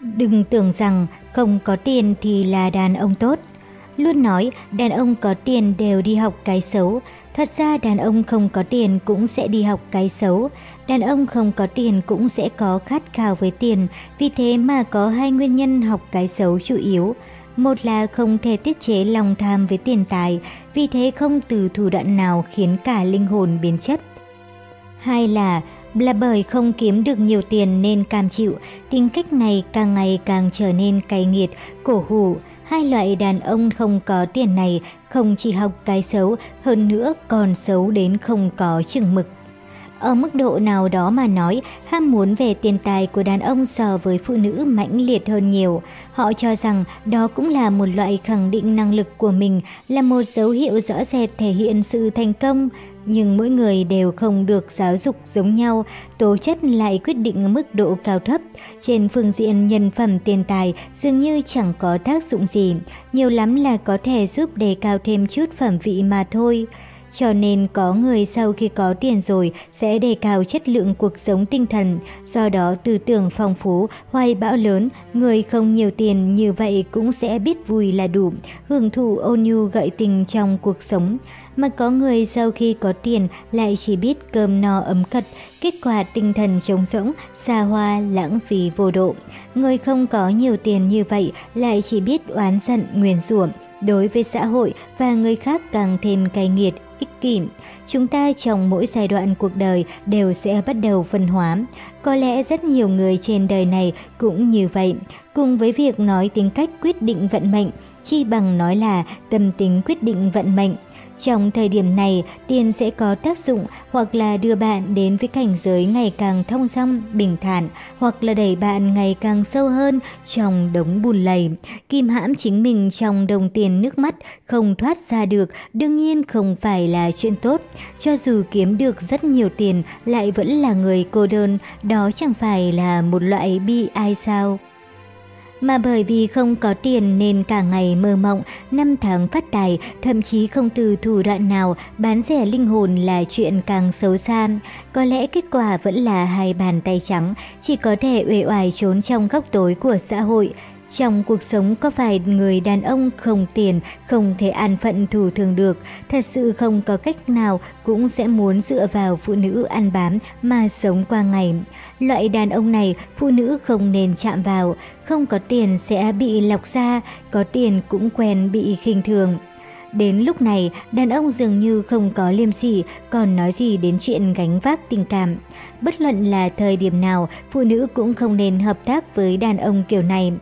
Đừng tưởng rằng không có tiền thì là đàn ông tốt. Luôn nói đàn ông có tiền đều đi học cái xấu. Thật ra đàn ông không có tiền cũng sẽ đi học cái xấu. Đàn ông không có tiền cũng sẽ có khát khao với tiền. Vì thế mà có hai nguyên nhân học cái xấu chủ yếu. Một là không thể tiết chế lòng tham với tiền tài, vì thế không từ thủ đoạn nào khiến cả linh hồn biến chất. Hai là là bởi không kiếm được nhiều tiền nên cam chịu, tính cách này càng ngày càng trở nên cay nghiệt, cổ hủ. Hai loại đàn ông không có tiền này không chỉ học cái xấu, hơn nữa còn xấu đến không có chừng mực. Ở mức độ nào đó mà nói, ham muốn về tiền tài của đàn ông so với phụ nữ mãnh liệt hơn nhiều. Họ cho rằng đó cũng là một loại khẳng định năng lực của mình, là một dấu hiệu rõ rệt thể hiện sự thành công nhưng mỗi người đều không được giáo dục giống nhau, tố chất lại quyết định mức độ cao thấp. Trên phương diện nhân phẩm tiền tài dường như chẳng có tác dụng gì, nhiều lắm là có thể giúp đề cao thêm chút phẩm vị mà thôi. Cho nên có người sau khi có tiền rồi sẽ đề cao chất lượng cuộc sống tinh thần, do đó tư tưởng phong phú, hoài bão lớn, người không nhiều tiền như vậy cũng sẽ biết vui là đủ, hưởng thụ ôn nhu gợi tình trong cuộc sống. Mà có người sau khi có tiền lại chỉ biết cơm no ấm cật, kết quả tinh thần trống rỗng, xa hoa, lãng phí vô độ. Người không có nhiều tiền như vậy lại chỉ biết oán giận, nguyền rủa đối với xã hội và người khác càng thêm cay nghiệt, ích kỷ. Chúng ta trong mỗi giai đoạn cuộc đời đều sẽ bắt đầu phân hóa. Có lẽ rất nhiều người trên đời này cũng như vậy. Cùng với việc nói tính cách quyết định vận mệnh, chi bằng nói là tâm tính quyết định vận mệnh. Trong thời điểm này, tiền sẽ có tác dụng hoặc là đưa bạn đến với cảnh giới ngày càng thông dong, bình thản, hoặc là đẩy bạn ngày càng sâu hơn trong đống bùn lầy. Kim hãm chính mình trong đồng tiền nước mắt, không thoát ra được, đương nhiên không phải là chuyện tốt. Cho dù kiếm được rất nhiều tiền, lại vẫn là người cô đơn, đó chẳng phải là một loại bi ai sao? Mà bởi vì không có tiền nên cả ngày mơ mộng, năm tháng phát tài, thậm chí không từ thủ đoạn nào bán rẻ linh hồn là chuyện càng xấu xa. Có lẽ kết quả vẫn là hai bàn tay trắng, chỉ có thể uể oải trốn trong góc tối của xã hội. Trong cuộc sống có vài người đàn ông không tiền, không thể an phận thủ thường được, thật sự không có cách nào cũng sẽ muốn dựa vào phụ nữ ăn bám mà sống qua ngày. Loại đàn ông này phụ nữ không nên chạm vào, không có tiền sẽ bị lọc ra, có tiền cũng quen bị khinh thường. Đến lúc này, đàn ông dường như không có liêm sỉ, còn nói gì đến chuyện gánh vác tình cảm. Bất luận là thời điểm nào, phụ nữ cũng không nên hợp tác với đàn ông kiểu này.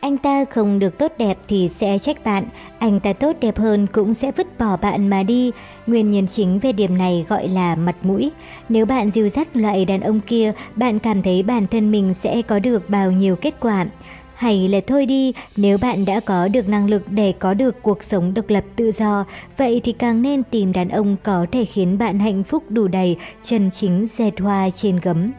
Anh ta không được tốt đẹp thì sẽ trách bạn, anh ta tốt đẹp hơn cũng sẽ vứt bỏ bạn mà đi. Nguyên nhân chính về điểm này gọi là mặt mũi. Nếu bạn dìu dắt loại đàn ông kia, bạn cảm thấy bản thân mình sẽ có được bao nhiêu kết quả. Hay là thôi đi, nếu bạn đã có được năng lực để có được cuộc sống độc lập tự do, vậy thì càng nên tìm đàn ông có thể khiến bạn hạnh phúc đủ đầy, chân chính dệt hoa trên gấm.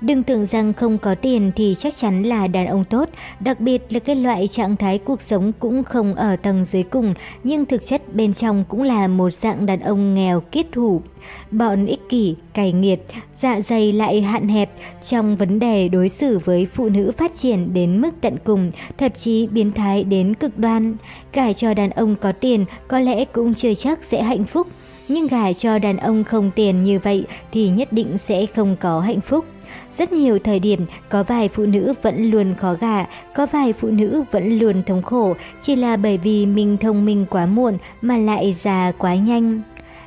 Đừng tưởng rằng không có tiền thì chắc chắn là đàn ông tốt, đặc biệt là cái loại trạng thái cuộc sống cũng không ở tầng dưới cùng, nhưng thực chất bên trong cũng là một dạng đàn ông nghèo kiết thủ. Bọn ích kỷ, cày nghiệt, dạ dày lại hạn hẹp trong vấn đề đối xử với phụ nữ phát triển đến mức tận cùng, thậm chí biến thái đến cực đoan. Gả cho đàn ông có tiền có lẽ cũng chưa chắc sẽ hạnh phúc, nhưng gả cho đàn ông không tiền như vậy thì nhất định sẽ không có hạnh phúc. Rất nhiều thời điểm có vài phụ nữ vẫn luôn khó gả, có vài phụ nữ vẫn luôn thống khổ, chỉ là bởi vì mình thông minh quá muộn mà lại già quá nhanh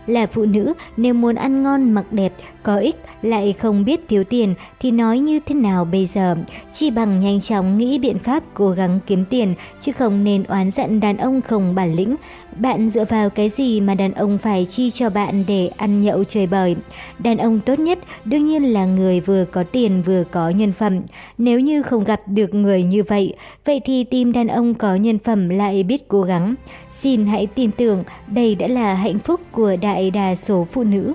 là phụ nữ nếu muốn ăn ngon mặc đẹp, có ích lại không biết thiếu tiền thì nói như thế nào bây giờ? Chỉ bằng nhanh chóng nghĩ biện pháp cố gắng kiếm tiền chứ không nên oán giận đàn ông không bản lĩnh. Bạn dựa vào cái gì mà đàn ông phải chi cho bạn để ăn nhậu chơi bời? Đàn ông tốt nhất đương nhiên là người vừa có tiền vừa có nhân phẩm. Nếu như không gặp được người như vậy, vậy thì tìm đàn ông có nhân phẩm lại biết cố gắng. Xin hãy tin tưởng đây đã là hạnh phúc của đại đa số phụ nữ.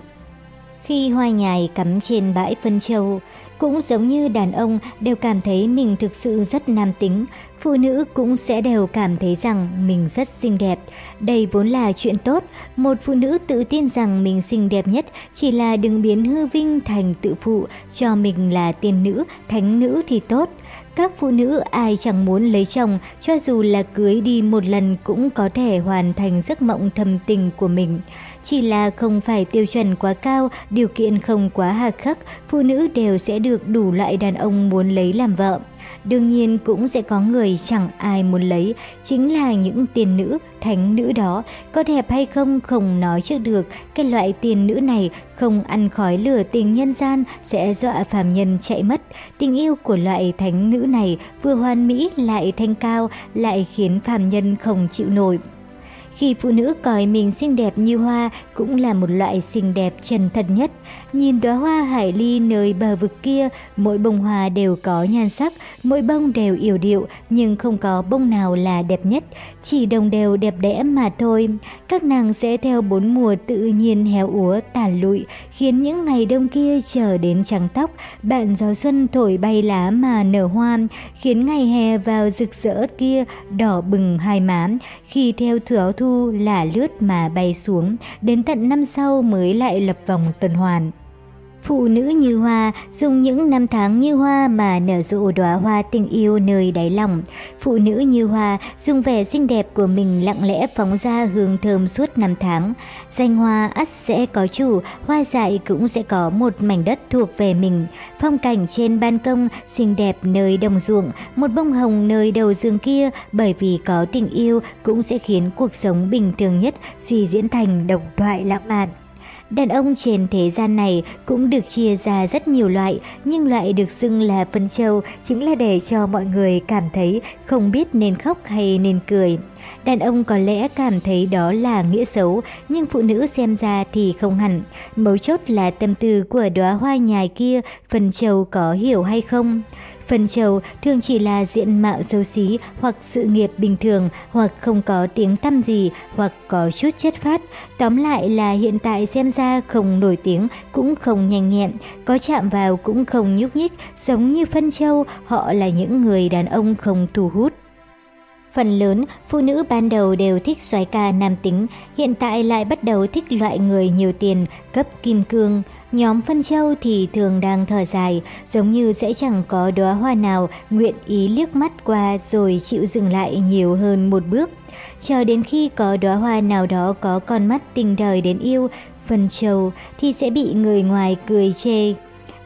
Khi hoa nhài cắm trên bãi phân châu, cũng giống như đàn ông đều cảm thấy mình thực sự rất nam tính, phụ nữ cũng sẽ đều cảm thấy rằng mình rất xinh đẹp. Đây vốn là chuyện tốt, một phụ nữ tự tin rằng mình xinh đẹp nhất chỉ là đừng biến hư vinh thành tự phụ, cho mình là tiên nữ, thánh nữ thì tốt. Các phụ nữ ai chẳng muốn lấy chồng, cho dù là cưới đi một lần cũng có thể hoàn thành giấc mộng thầm tình của mình. Chỉ là không phải tiêu chuẩn quá cao, điều kiện không quá hà khắc, phụ nữ đều sẽ được đủ loại đàn ông muốn lấy làm vợ. Đương nhiên cũng sẽ có người chẳng ai muốn lấy, chính là những tiền nữ, thánh nữ đó. Có đẹp hay không không nói trước được, cái loại tiền nữ này không ăn khói lửa tình nhân gian sẽ dọa phàm nhân chạy mất. Tình yêu của loại thánh nữ này vừa hoàn mỹ lại thanh cao, lại khiến phàm nhân không chịu nổi. Khi phụ nữ coi mình xinh đẹp như hoa cũng là một loại xinh đẹp chân thật nhất. Nhìn đóa hoa hải ly nơi bờ vực kia, mỗi bông hoa đều có nhan sắc, mỗi bông đều yểu điệu nhưng không có bông nào là đẹp nhất, chỉ đồng đều đẹp đẽ mà thôi. Các nàng sẽ theo bốn mùa tự nhiên héo úa tàn lụi, khiến những ngày đông kia chờ đến trắng tóc, bạn gió xuân thổi bay lá mà nở hoa, khiến ngày hè vào rực rỡ kia đỏ bừng hai má, khi theo thừa thu thu là lướt mà bay xuống, đến tận năm sau mới lại lập vòng tuần hoàn. Phụ nữ như hoa, dùng những năm tháng như hoa mà nở rộ đóa hoa tình yêu nơi đáy lòng. Phụ nữ như hoa, dùng vẻ xinh đẹp của mình lặng lẽ phóng ra hương thơm suốt năm tháng. Danh hoa ắt sẽ có chủ, hoa dại cũng sẽ có một mảnh đất thuộc về mình. Phong cảnh trên ban công, xinh đẹp nơi đồng ruộng, một bông hồng nơi đầu giường kia, bởi vì có tình yêu cũng sẽ khiến cuộc sống bình thường nhất suy diễn thành độc thoại lãng mạn. Đàn ông trên thế gian này cũng được chia ra rất nhiều loại, nhưng loại được xưng là phân châu chính là để cho mọi người cảm thấy không biết nên khóc hay nên cười. Đàn ông có lẽ cảm thấy đó là nghĩa xấu, nhưng phụ nữ xem ra thì không hẳn. Mấu chốt là tâm tư của đóa hoa nhài kia, phần châu có hiểu hay không. Phần trầu thường chỉ là diện mạo xấu xí hoặc sự nghiệp bình thường hoặc không có tiếng tăm gì hoặc có chút chất phát. Tóm lại là hiện tại xem ra không nổi tiếng cũng không nhanh nhẹn, có chạm vào cũng không nhúc nhích, giống như phân châu, họ là những người đàn ông không thu hút. Phần lớn, phụ nữ ban đầu đều thích soái ca nam tính, hiện tại lại bắt đầu thích loại người nhiều tiền, cấp kim cương. Nhóm phân châu thì thường đang thở dài, giống như sẽ chẳng có đóa hoa nào nguyện ý liếc mắt qua rồi chịu dừng lại nhiều hơn một bước. Chờ đến khi có đóa hoa nào đó có con mắt tình đời đến yêu, phân châu thì sẽ bị người ngoài cười chê.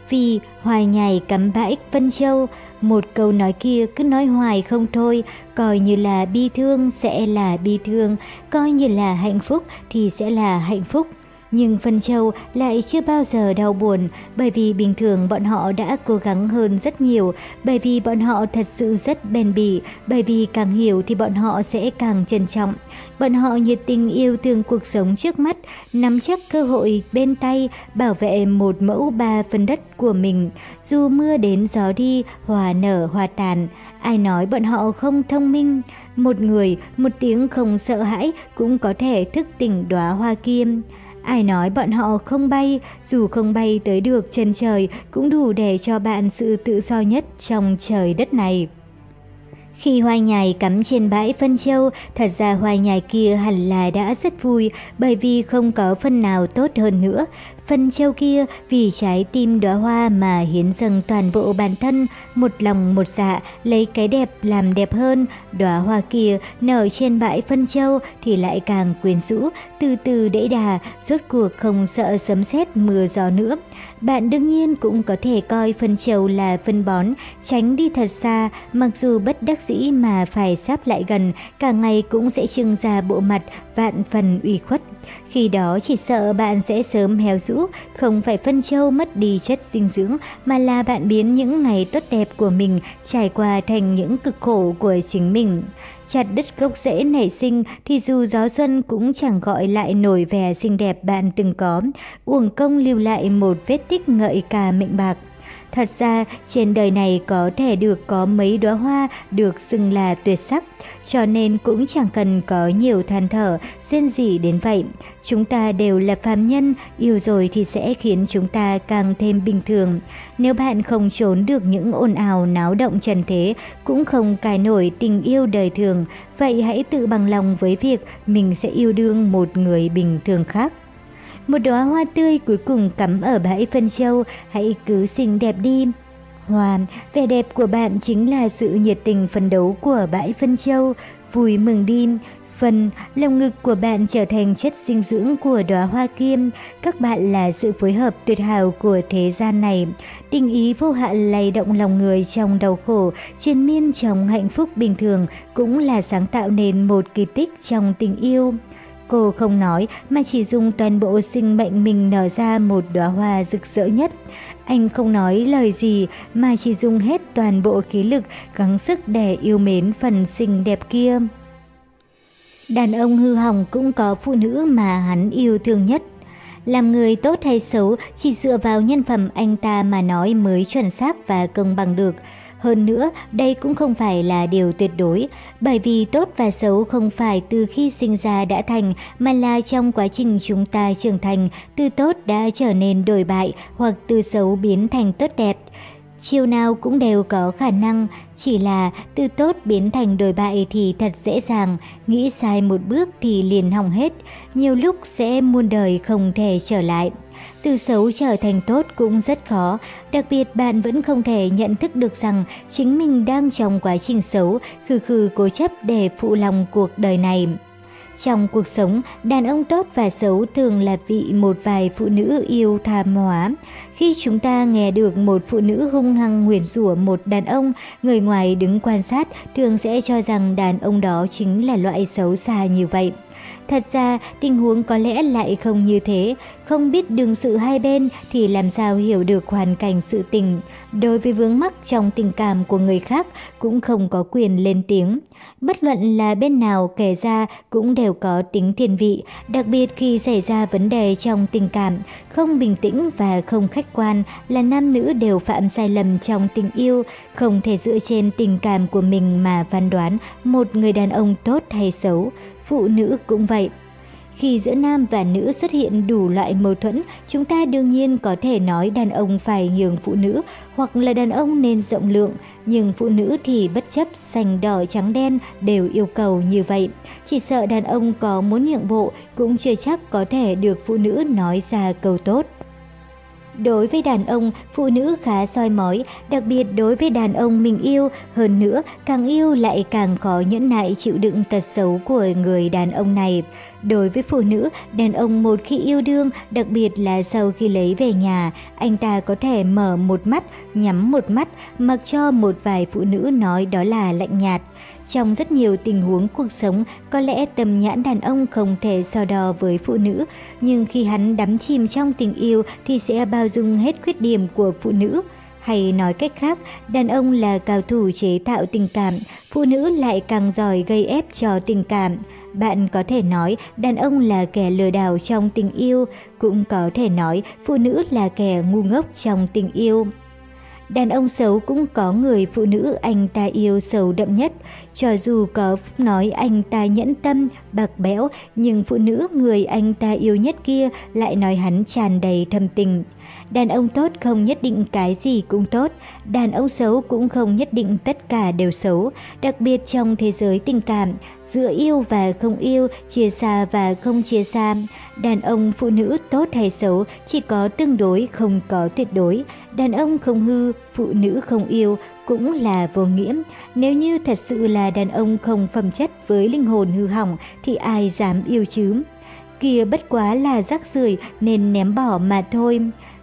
Vì hoài nhảy cắm bãi phân châu, một câu nói kia cứ nói hoài không thôi, coi như là bi thương sẽ là bi thương, coi như là hạnh phúc thì sẽ là hạnh phúc. Nhưng Phân Châu lại chưa bao giờ đau buồn bởi vì bình thường bọn họ đã cố gắng hơn rất nhiều, bởi vì bọn họ thật sự rất bền bỉ, bởi vì càng hiểu thì bọn họ sẽ càng trân trọng. Bọn họ nhiệt tình yêu thương cuộc sống trước mắt, nắm chắc cơ hội bên tay, bảo vệ một mẫu ba phần đất của mình. Dù mưa đến gió đi, hòa nở hòa tàn, ai nói bọn họ không thông minh. Một người, một tiếng không sợ hãi cũng có thể thức tỉnh đóa hoa kim. Ai nói bọn họ không bay, dù không bay tới được chân trời cũng đủ để cho bạn sự tự do nhất trong trời đất này. Khi hoa nhài cắm trên bãi phân châu, thật ra hoa nhài kia hẳn là đã rất vui bởi vì không có phân nào tốt hơn nữa. Phần treo kia vì trái tim đóa hoa mà hiến dâng toàn bộ bản thân, một lòng một dạ, lấy cái đẹp làm đẹp hơn. Đóa hoa kia nở trên bãi phân châu thì lại càng quyến rũ, từ từ đẫy đà, rốt cuộc không sợ sấm sét mưa gió nữa. Bạn đương nhiên cũng có thể coi phân trầu là phân bón, tránh đi thật xa, mặc dù bất đắc dĩ mà phải sáp lại gần, cả ngày cũng sẽ trưng ra bộ mặt vạn phần ủy khuất. Khi đó chỉ sợ bạn sẽ sớm héo rũ, không phải phân trâu mất đi chất dinh dưỡng, mà là bạn biến những ngày tốt đẹp của mình trải qua thành những cực khổ của chính mình. Chặt đứt gốc rễ nảy sinh thì dù gió xuân cũng chẳng gọi lại nổi vẻ xinh đẹp bạn từng có, uổng công lưu lại một vết tích ngợi cả mệnh bạc. Thật ra, trên đời này có thể được có mấy đóa hoa được xưng là tuyệt sắc, cho nên cũng chẳng cần có nhiều than thở, rên rỉ đến vậy. Chúng ta đều là phàm nhân, yêu rồi thì sẽ khiến chúng ta càng thêm bình thường. Nếu bạn không trốn được những ồn ào náo động trần thế, cũng không cài nổi tình yêu đời thường, vậy hãy tự bằng lòng với việc mình sẽ yêu đương một người bình thường khác. Một đóa hoa tươi cuối cùng cắm ở bãi phân châu, hãy cứ xinh đẹp đi. hoàn vẻ đẹp của bạn chính là sự nhiệt tình phấn đấu của bãi phân châu. Vui mừng đi, phần lòng ngực của bạn trở thành chất dinh dưỡng của đóa hoa kim. Các bạn là sự phối hợp tuyệt hảo của thế gian này. Tình ý vô hạn lay động lòng người trong đau khổ, triền miên trong hạnh phúc bình thường cũng là sáng tạo nên một kỳ tích trong tình yêu. Cô không nói, mà chỉ dùng toàn bộ sinh mệnh mình nở ra một đóa hoa rực rỡ nhất. Anh không nói lời gì, mà chỉ dùng hết toàn bộ khí lực, gắng sức để yêu mến phần xinh đẹp kia. Đàn ông hư hỏng cũng có phụ nữ mà hắn yêu thương nhất. Làm người tốt hay xấu chỉ dựa vào nhân phẩm anh ta mà nói mới chuẩn xác và công bằng được. Hơn nữa, đây cũng không phải là điều tuyệt đối, bởi vì tốt và xấu không phải từ khi sinh ra đã thành, mà là trong quá trình chúng ta trưởng thành, từ tốt đã trở nên đổi bại hoặc từ xấu biến thành tốt đẹp. Chiều nào cũng đều có khả năng, chỉ là từ tốt biến thành đổi bại thì thật dễ dàng, nghĩ sai một bước thì liền hỏng hết, nhiều lúc sẽ muôn đời không thể trở lại. Từ xấu trở thành tốt cũng rất khó, đặc biệt bạn vẫn không thể nhận thức được rằng chính mình đang trong quá trình xấu, khư khư cố chấp để phụ lòng cuộc đời này. Trong cuộc sống, đàn ông tốt và xấu thường là vị một vài phụ nữ yêu tham hóa. Khi chúng ta nghe được một phụ nữ hung hăng nguyền rủa một đàn ông, người ngoài đứng quan sát thường sẽ cho rằng đàn ông đó chính là loại xấu xa như vậy. Thật ra, tình huống có lẽ lại không như thế, không biết đường sự hai bên thì làm sao hiểu được hoàn cảnh sự tình. Đối với vướng mắc trong tình cảm của người khác cũng không có quyền lên tiếng. Bất luận là bên nào kể ra cũng đều có tính thiên vị, đặc biệt khi xảy ra vấn đề trong tình cảm, không bình tĩnh và không khách quan là nam nữ đều phạm sai lầm trong tình yêu, không thể dựa trên tình cảm của mình mà phán đoán một người đàn ông tốt hay xấu phụ nữ cũng vậy. Khi giữa nam và nữ xuất hiện đủ loại mâu thuẫn, chúng ta đương nhiên có thể nói đàn ông phải nhường phụ nữ hoặc là đàn ông nên rộng lượng, nhưng phụ nữ thì bất chấp xanh đỏ trắng đen đều yêu cầu như vậy. Chỉ sợ đàn ông có muốn nhượng bộ cũng chưa chắc có thể được phụ nữ nói ra câu tốt. Đối với đàn ông, phụ nữ khá soi mói, đặc biệt đối với đàn ông mình yêu, hơn nữa, càng yêu lại càng khó nhẫn nại chịu đựng tật xấu của người đàn ông này. Đối với phụ nữ, đàn ông một khi yêu đương, đặc biệt là sau khi lấy về nhà, anh ta có thể mở một mắt, nhắm một mắt, mặc cho một vài phụ nữ nói đó là lạnh nhạt. Trong rất nhiều tình huống cuộc sống, có lẽ tầm nhãn đàn ông không thể so đo với phụ nữ, nhưng khi hắn đắm chìm trong tình yêu thì sẽ bao dung hết khuyết điểm của phụ nữ. Hay nói cách khác, đàn ông là cao thủ chế tạo tình cảm, phụ nữ lại càng giỏi gây ép cho tình cảm. Bạn có thể nói đàn ông là kẻ lừa đảo trong tình yêu, cũng có thể nói phụ nữ là kẻ ngu ngốc trong tình yêu. Đàn ông xấu cũng có người phụ nữ anh ta yêu xấu đậm nhất, cho dù có nói anh ta nhẫn tâm, bạc bẽo, nhưng phụ nữ người anh ta yêu nhất kia lại nói hắn tràn đầy thâm tình. Đàn ông tốt không nhất định cái gì cũng tốt, đàn ông xấu cũng không nhất định tất cả đều xấu, đặc biệt trong thế giới tình cảm, giữa yêu và không yêu, chia xa và không chia xa. Đàn ông, phụ nữ tốt hay xấu chỉ có tương đối, không có tuyệt đối. Đàn ông không hư, phụ nữ không yêu cũng là vô nghĩa. Nếu như thật sự là đàn ông không phẩm chất với linh hồn hư hỏng thì ai dám yêu chứ? Kia bất quá là rác rưởi nên ném bỏ mà thôi.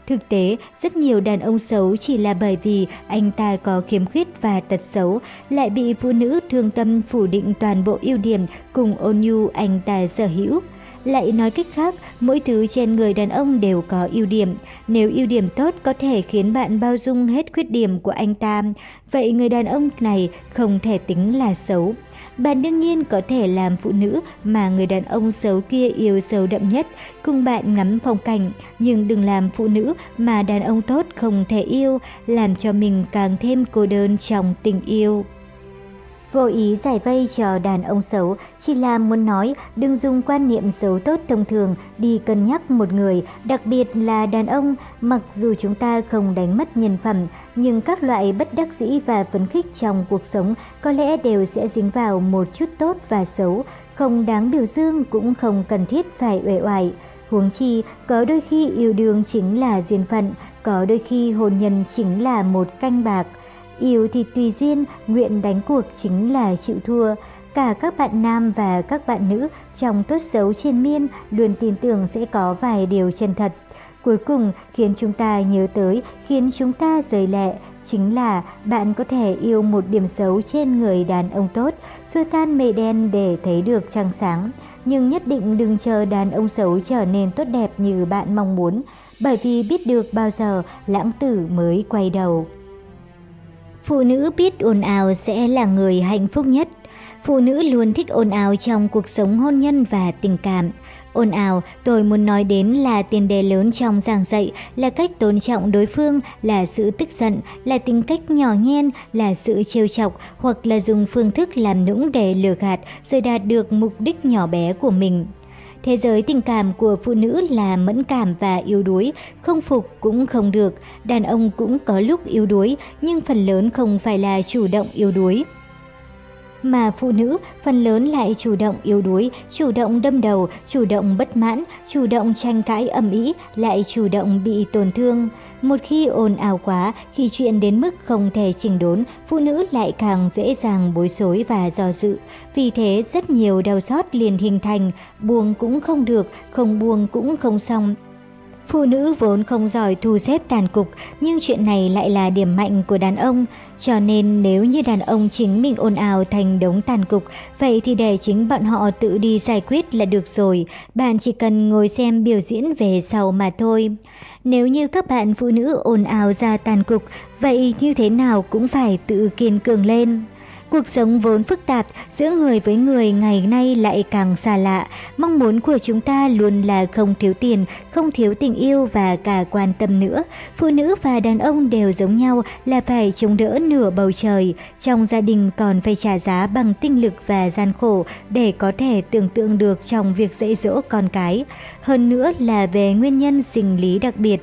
Thực tế, rất nhiều đàn ông xấu chỉ là bởi vì anh ta có khiếm khuyết và tật xấu, lại bị phụ nữ thương tâm phủ định toàn bộ ưu điểm cùng ôn nhu anh ta sở hữu. Lại nói cách khác, mỗi thứ trên người đàn ông đều có ưu điểm. Nếu ưu điểm tốt có thể khiến bạn bao dung hết khuyết điểm của anh ta, vậy người đàn ông này không thể tính là xấu. Bạn đương nhiên có thể làm phụ nữ mà người đàn ông xấu kia yêu sâu đậm nhất, cùng bạn ngắm phong cảnh, nhưng đừng làm phụ nữ mà đàn ông tốt không thể yêu, làm cho mình càng thêm cô đơn trong tình yêu. Vô ý giải vây cho đàn ông xấu chỉ là muốn nói đừng dùng quan niệm xấu tốt thông thường đi cân nhắc một người, đặc biệt là đàn ông. Mặc dù chúng ta không đánh mất nhân phẩm, nhưng các loại bất đắc dĩ và phấn khích trong cuộc sống có lẽ đều sẽ dính vào một chút tốt và xấu, không đáng biểu dương cũng không cần thiết phải uể oải. Huống chi, có đôi khi yêu đương chính là duyên phận, có đôi khi hôn nhân chính là một canh bạc. Yêu thì tùy duyên, nguyện đánh cuộc chính là chịu thua. Cả các bạn nam và các bạn nữ trong tốt xấu trên miên luôn tin tưởng sẽ có vài điều chân thật. Cuối cùng khiến chúng ta nhớ tới, khiến chúng ta rời lệ, chính là bạn có thể yêu một điểm xấu trên người đàn ông tốt, xua tan mây đen để thấy được trăng sáng. Nhưng nhất định đừng chờ đàn ông xấu trở nên tốt đẹp như bạn mong muốn, bởi vì biết được bao giờ lãng tử mới quay đầu. Phụ nữ biết ồn ào sẽ là người hạnh phúc nhất. Phụ nữ luôn thích ồn ào trong cuộc sống hôn nhân và tình cảm. Ồn ào, tôi muốn nói đến là tiền đề lớn trong giảng dạy, là cách tôn trọng đối phương, là sự tức giận, là tính cách nhỏ nhen, là sự trêu chọc hoặc là dùng phương thức làm nũng để lừa gạt rồi đạt được mục đích nhỏ bé của mình. Thế giới tình cảm của phụ nữ là mẫn cảm và yếu đuối, không phục cũng không được, đàn ông cũng có lúc yếu đuối, nhưng phần lớn không phải là chủ động yếu đuối mà phụ nữ phần lớn lại chủ động yếu đuối, chủ động đâm đầu, chủ động bất mãn, chủ động tranh cãi ầm ĩ, lại chủ động bị tổn thương. Một khi ồn ào quá, khi chuyện đến mức không thể chỉnh đốn, phụ nữ lại càng dễ dàng bối rối và do dự. Vì thế rất nhiều đau xót liền hình thành, buông cũng không được, không buông cũng không xong. Phụ nữ vốn không giỏi thu xếp tàn cục, nhưng chuyện này lại là điểm mạnh của đàn ông. Cho nên nếu như đàn ông chính mình ồn ào thành đống tàn cục, vậy thì để chính bọn họ tự đi giải quyết là được rồi. Bạn chỉ cần ngồi xem biểu diễn về sau mà thôi. Nếu như các bạn phụ nữ ồn ào ra tàn cục, vậy như thế nào cũng phải tự kiên cường lên. Cuộc sống vốn phức tạp giữa người với người ngày nay lại càng xa lạ. Mong muốn của chúng ta luôn là không thiếu tiền, không thiếu tình yêu và cả quan tâm nữa. Phụ nữ và đàn ông đều giống nhau là phải chống đỡ nửa bầu trời. Trong gia đình còn phải trả giá bằng tinh lực và gian khổ để có thể tưởng tượng được trong việc dạy dỗ con cái. Hơn nữa là về nguyên nhân sinh lý đặc biệt.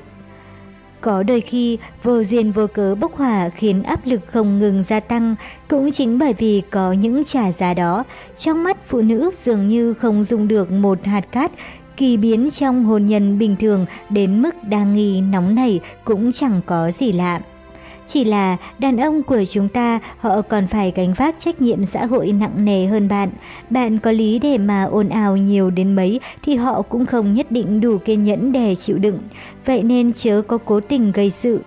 Có đôi khi vô duyên vô cớ bốc hỏa khiến áp lực không ngừng gia tăng, cũng chính bởi vì có những trả giá đó, trong mắt phụ nữ dường như không dùng được một hạt cát, kỳ biến trong hôn nhân bình thường đến mức đang nghi nóng nảy cũng chẳng có gì lạ. Chỉ là đàn ông của chúng ta họ còn phải gánh vác trách nhiệm xã hội nặng nề hơn bạn. Bạn có lý để mà ồn ào nhiều đến mấy thì họ cũng không nhất định đủ kiên nhẫn để chịu đựng. Vậy nên chớ có cố tình gây sự.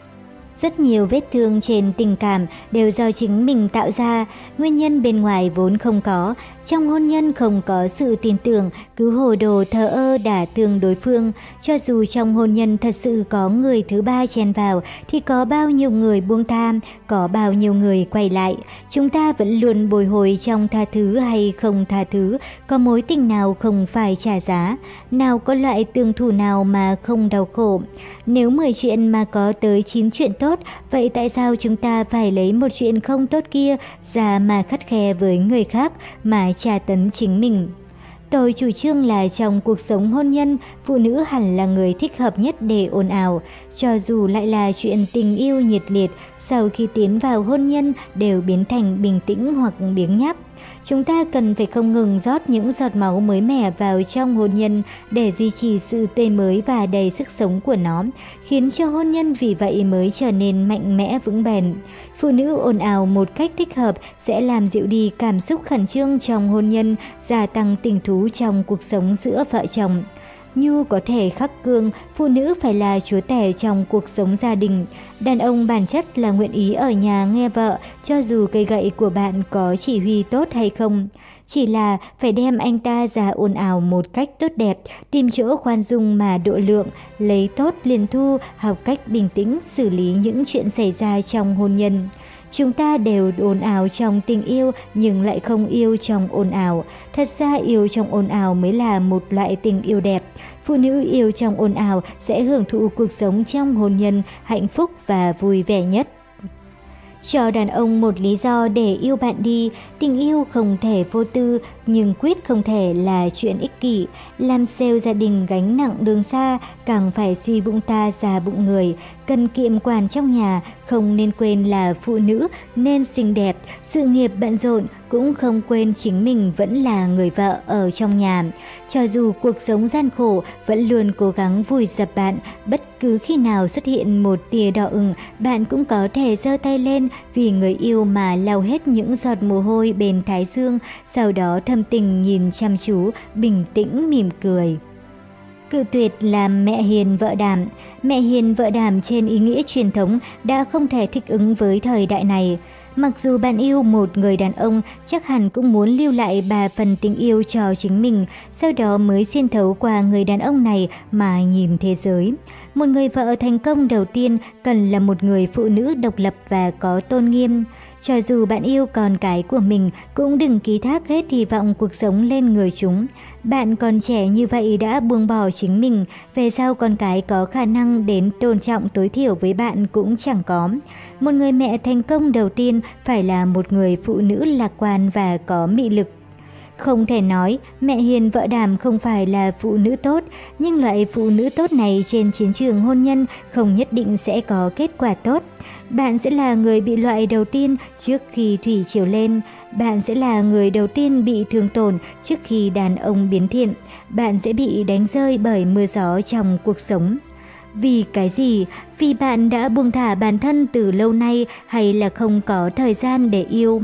Rất nhiều vết thương trên tình cảm đều do chính mình tạo ra, nguyên nhân bên ngoài vốn không có. Trong hôn nhân không có sự tin tưởng, cứ hồ đồ thờ ơ đả tương đối phương. Cho dù trong hôn nhân thật sự có người thứ ba chen vào, thì có bao nhiêu người buông tham, có bao nhiêu người quay lại. Chúng ta vẫn luôn bồi hồi trong tha thứ hay không tha thứ, có mối tình nào không phải trả giá, nào có loại tương thủ nào mà không đau khổ. Nếu 10 chuyện mà có tới 9 chuyện tốt, vậy tại sao chúng ta phải lấy một chuyện không tốt kia ra mà khắt khe với người khác mà tra tấn chính mình? Tôi chủ trương là trong cuộc sống hôn nhân, phụ nữ hẳn là người thích hợp nhất để ồn ào, cho dù lại là chuyện tình yêu nhiệt liệt, sau khi tiến vào hôn nhân đều biến thành bình tĩnh hoặc biếng nhác. Chúng ta cần phải không ngừng rót những giọt máu mới mẻ vào trong hôn nhân để duy trì sự tươi mới và đầy sức sống của nó, khiến cho hôn nhân vì vậy mới trở nên mạnh mẽ vững bền. Phụ nữ ồn ào một cách thích hợp sẽ làm dịu đi cảm xúc khẩn trương trong hôn nhân, gia tăng tình thú trong cuộc sống giữa vợ chồng như có thể khắc cương, phụ nữ phải là chúa tể trong cuộc sống gia đình. Đàn ông bản chất là nguyện ý ở nhà nghe vợ, cho dù cây gậy của bạn có chỉ huy tốt hay không. Chỉ là phải đem anh ta ra ồn ào một cách tốt đẹp, tìm chỗ khoan dung mà độ lượng, lấy tốt liền thu, học cách bình tĩnh xử lý những chuyện xảy ra trong hôn nhân. Chúng ta đều ồn ào trong tình yêu nhưng lại không yêu trong ồn ào. Thật ra yêu trong ồn ào mới là một loại tình yêu đẹp. Phụ nữ yêu trong ồn ào sẽ hưởng thụ cuộc sống trong hôn nhân hạnh phúc và vui vẻ nhất. Cho đàn ông một lý do để yêu bạn đi, tình yêu không thể vô tư, nhưng quyết không thể là chuyện ích kỷ. Làm sale gia đình gánh nặng đường xa, càng phải suy bụng ta ra bụng người. Cần kiệm quản trong nhà, không nên quên là phụ nữ nên xinh đẹp, sự nghiệp bận rộn, cũng không quên chính mình vẫn là người vợ ở trong nhà. Cho dù cuộc sống gian khổ, vẫn luôn cố gắng vùi dập bạn, bất cứ khi nào xuất hiện một tia đỏ ửng, bạn cũng có thể giơ tay lên vì người yêu mà lau hết những giọt mồ hôi bên thái dương, sau đó thâm tình nhìn chăm chú, bình tĩnh mỉm cười. Cự tuyệt làm mẹ hiền vợ đảm. Mẹ hiền vợ đảm trên ý nghĩa truyền thống đã không thể thích ứng với thời đại này. Mặc dù bạn yêu một người đàn ông, chắc hẳn cũng muốn lưu lại bà phần tình yêu cho chính mình, sau đó mới xuyên thấu qua người đàn ông này mà nhìn thế giới. Một người vợ thành công đầu tiên cần là một người phụ nữ độc lập và có tôn nghiêm. Cho dù bạn yêu con cái của mình, cũng đừng ký thác hết hy vọng cuộc sống lên người chúng. Bạn còn trẻ như vậy đã buông bỏ chính mình, về sau con cái có khả năng đến tôn trọng tối thiểu với bạn cũng chẳng có. Một người mẹ thành công đầu tiên phải là một người phụ nữ lạc quan và có mị lực. Không thể nói mẹ hiền vợ đàm không phải là phụ nữ tốt, nhưng loại phụ nữ tốt này trên chiến trường hôn nhân không nhất định sẽ có kết quả tốt. Bạn sẽ là người bị loại đầu tiên trước khi thủy chiều lên. Bạn sẽ là người đầu tiên bị thương tổn trước khi đàn ông biến thiện. Bạn sẽ bị đánh rơi bởi mưa gió trong cuộc sống. Vì cái gì? Vì bạn đã buông thả bản thân từ lâu nay hay là không có thời gian để yêu?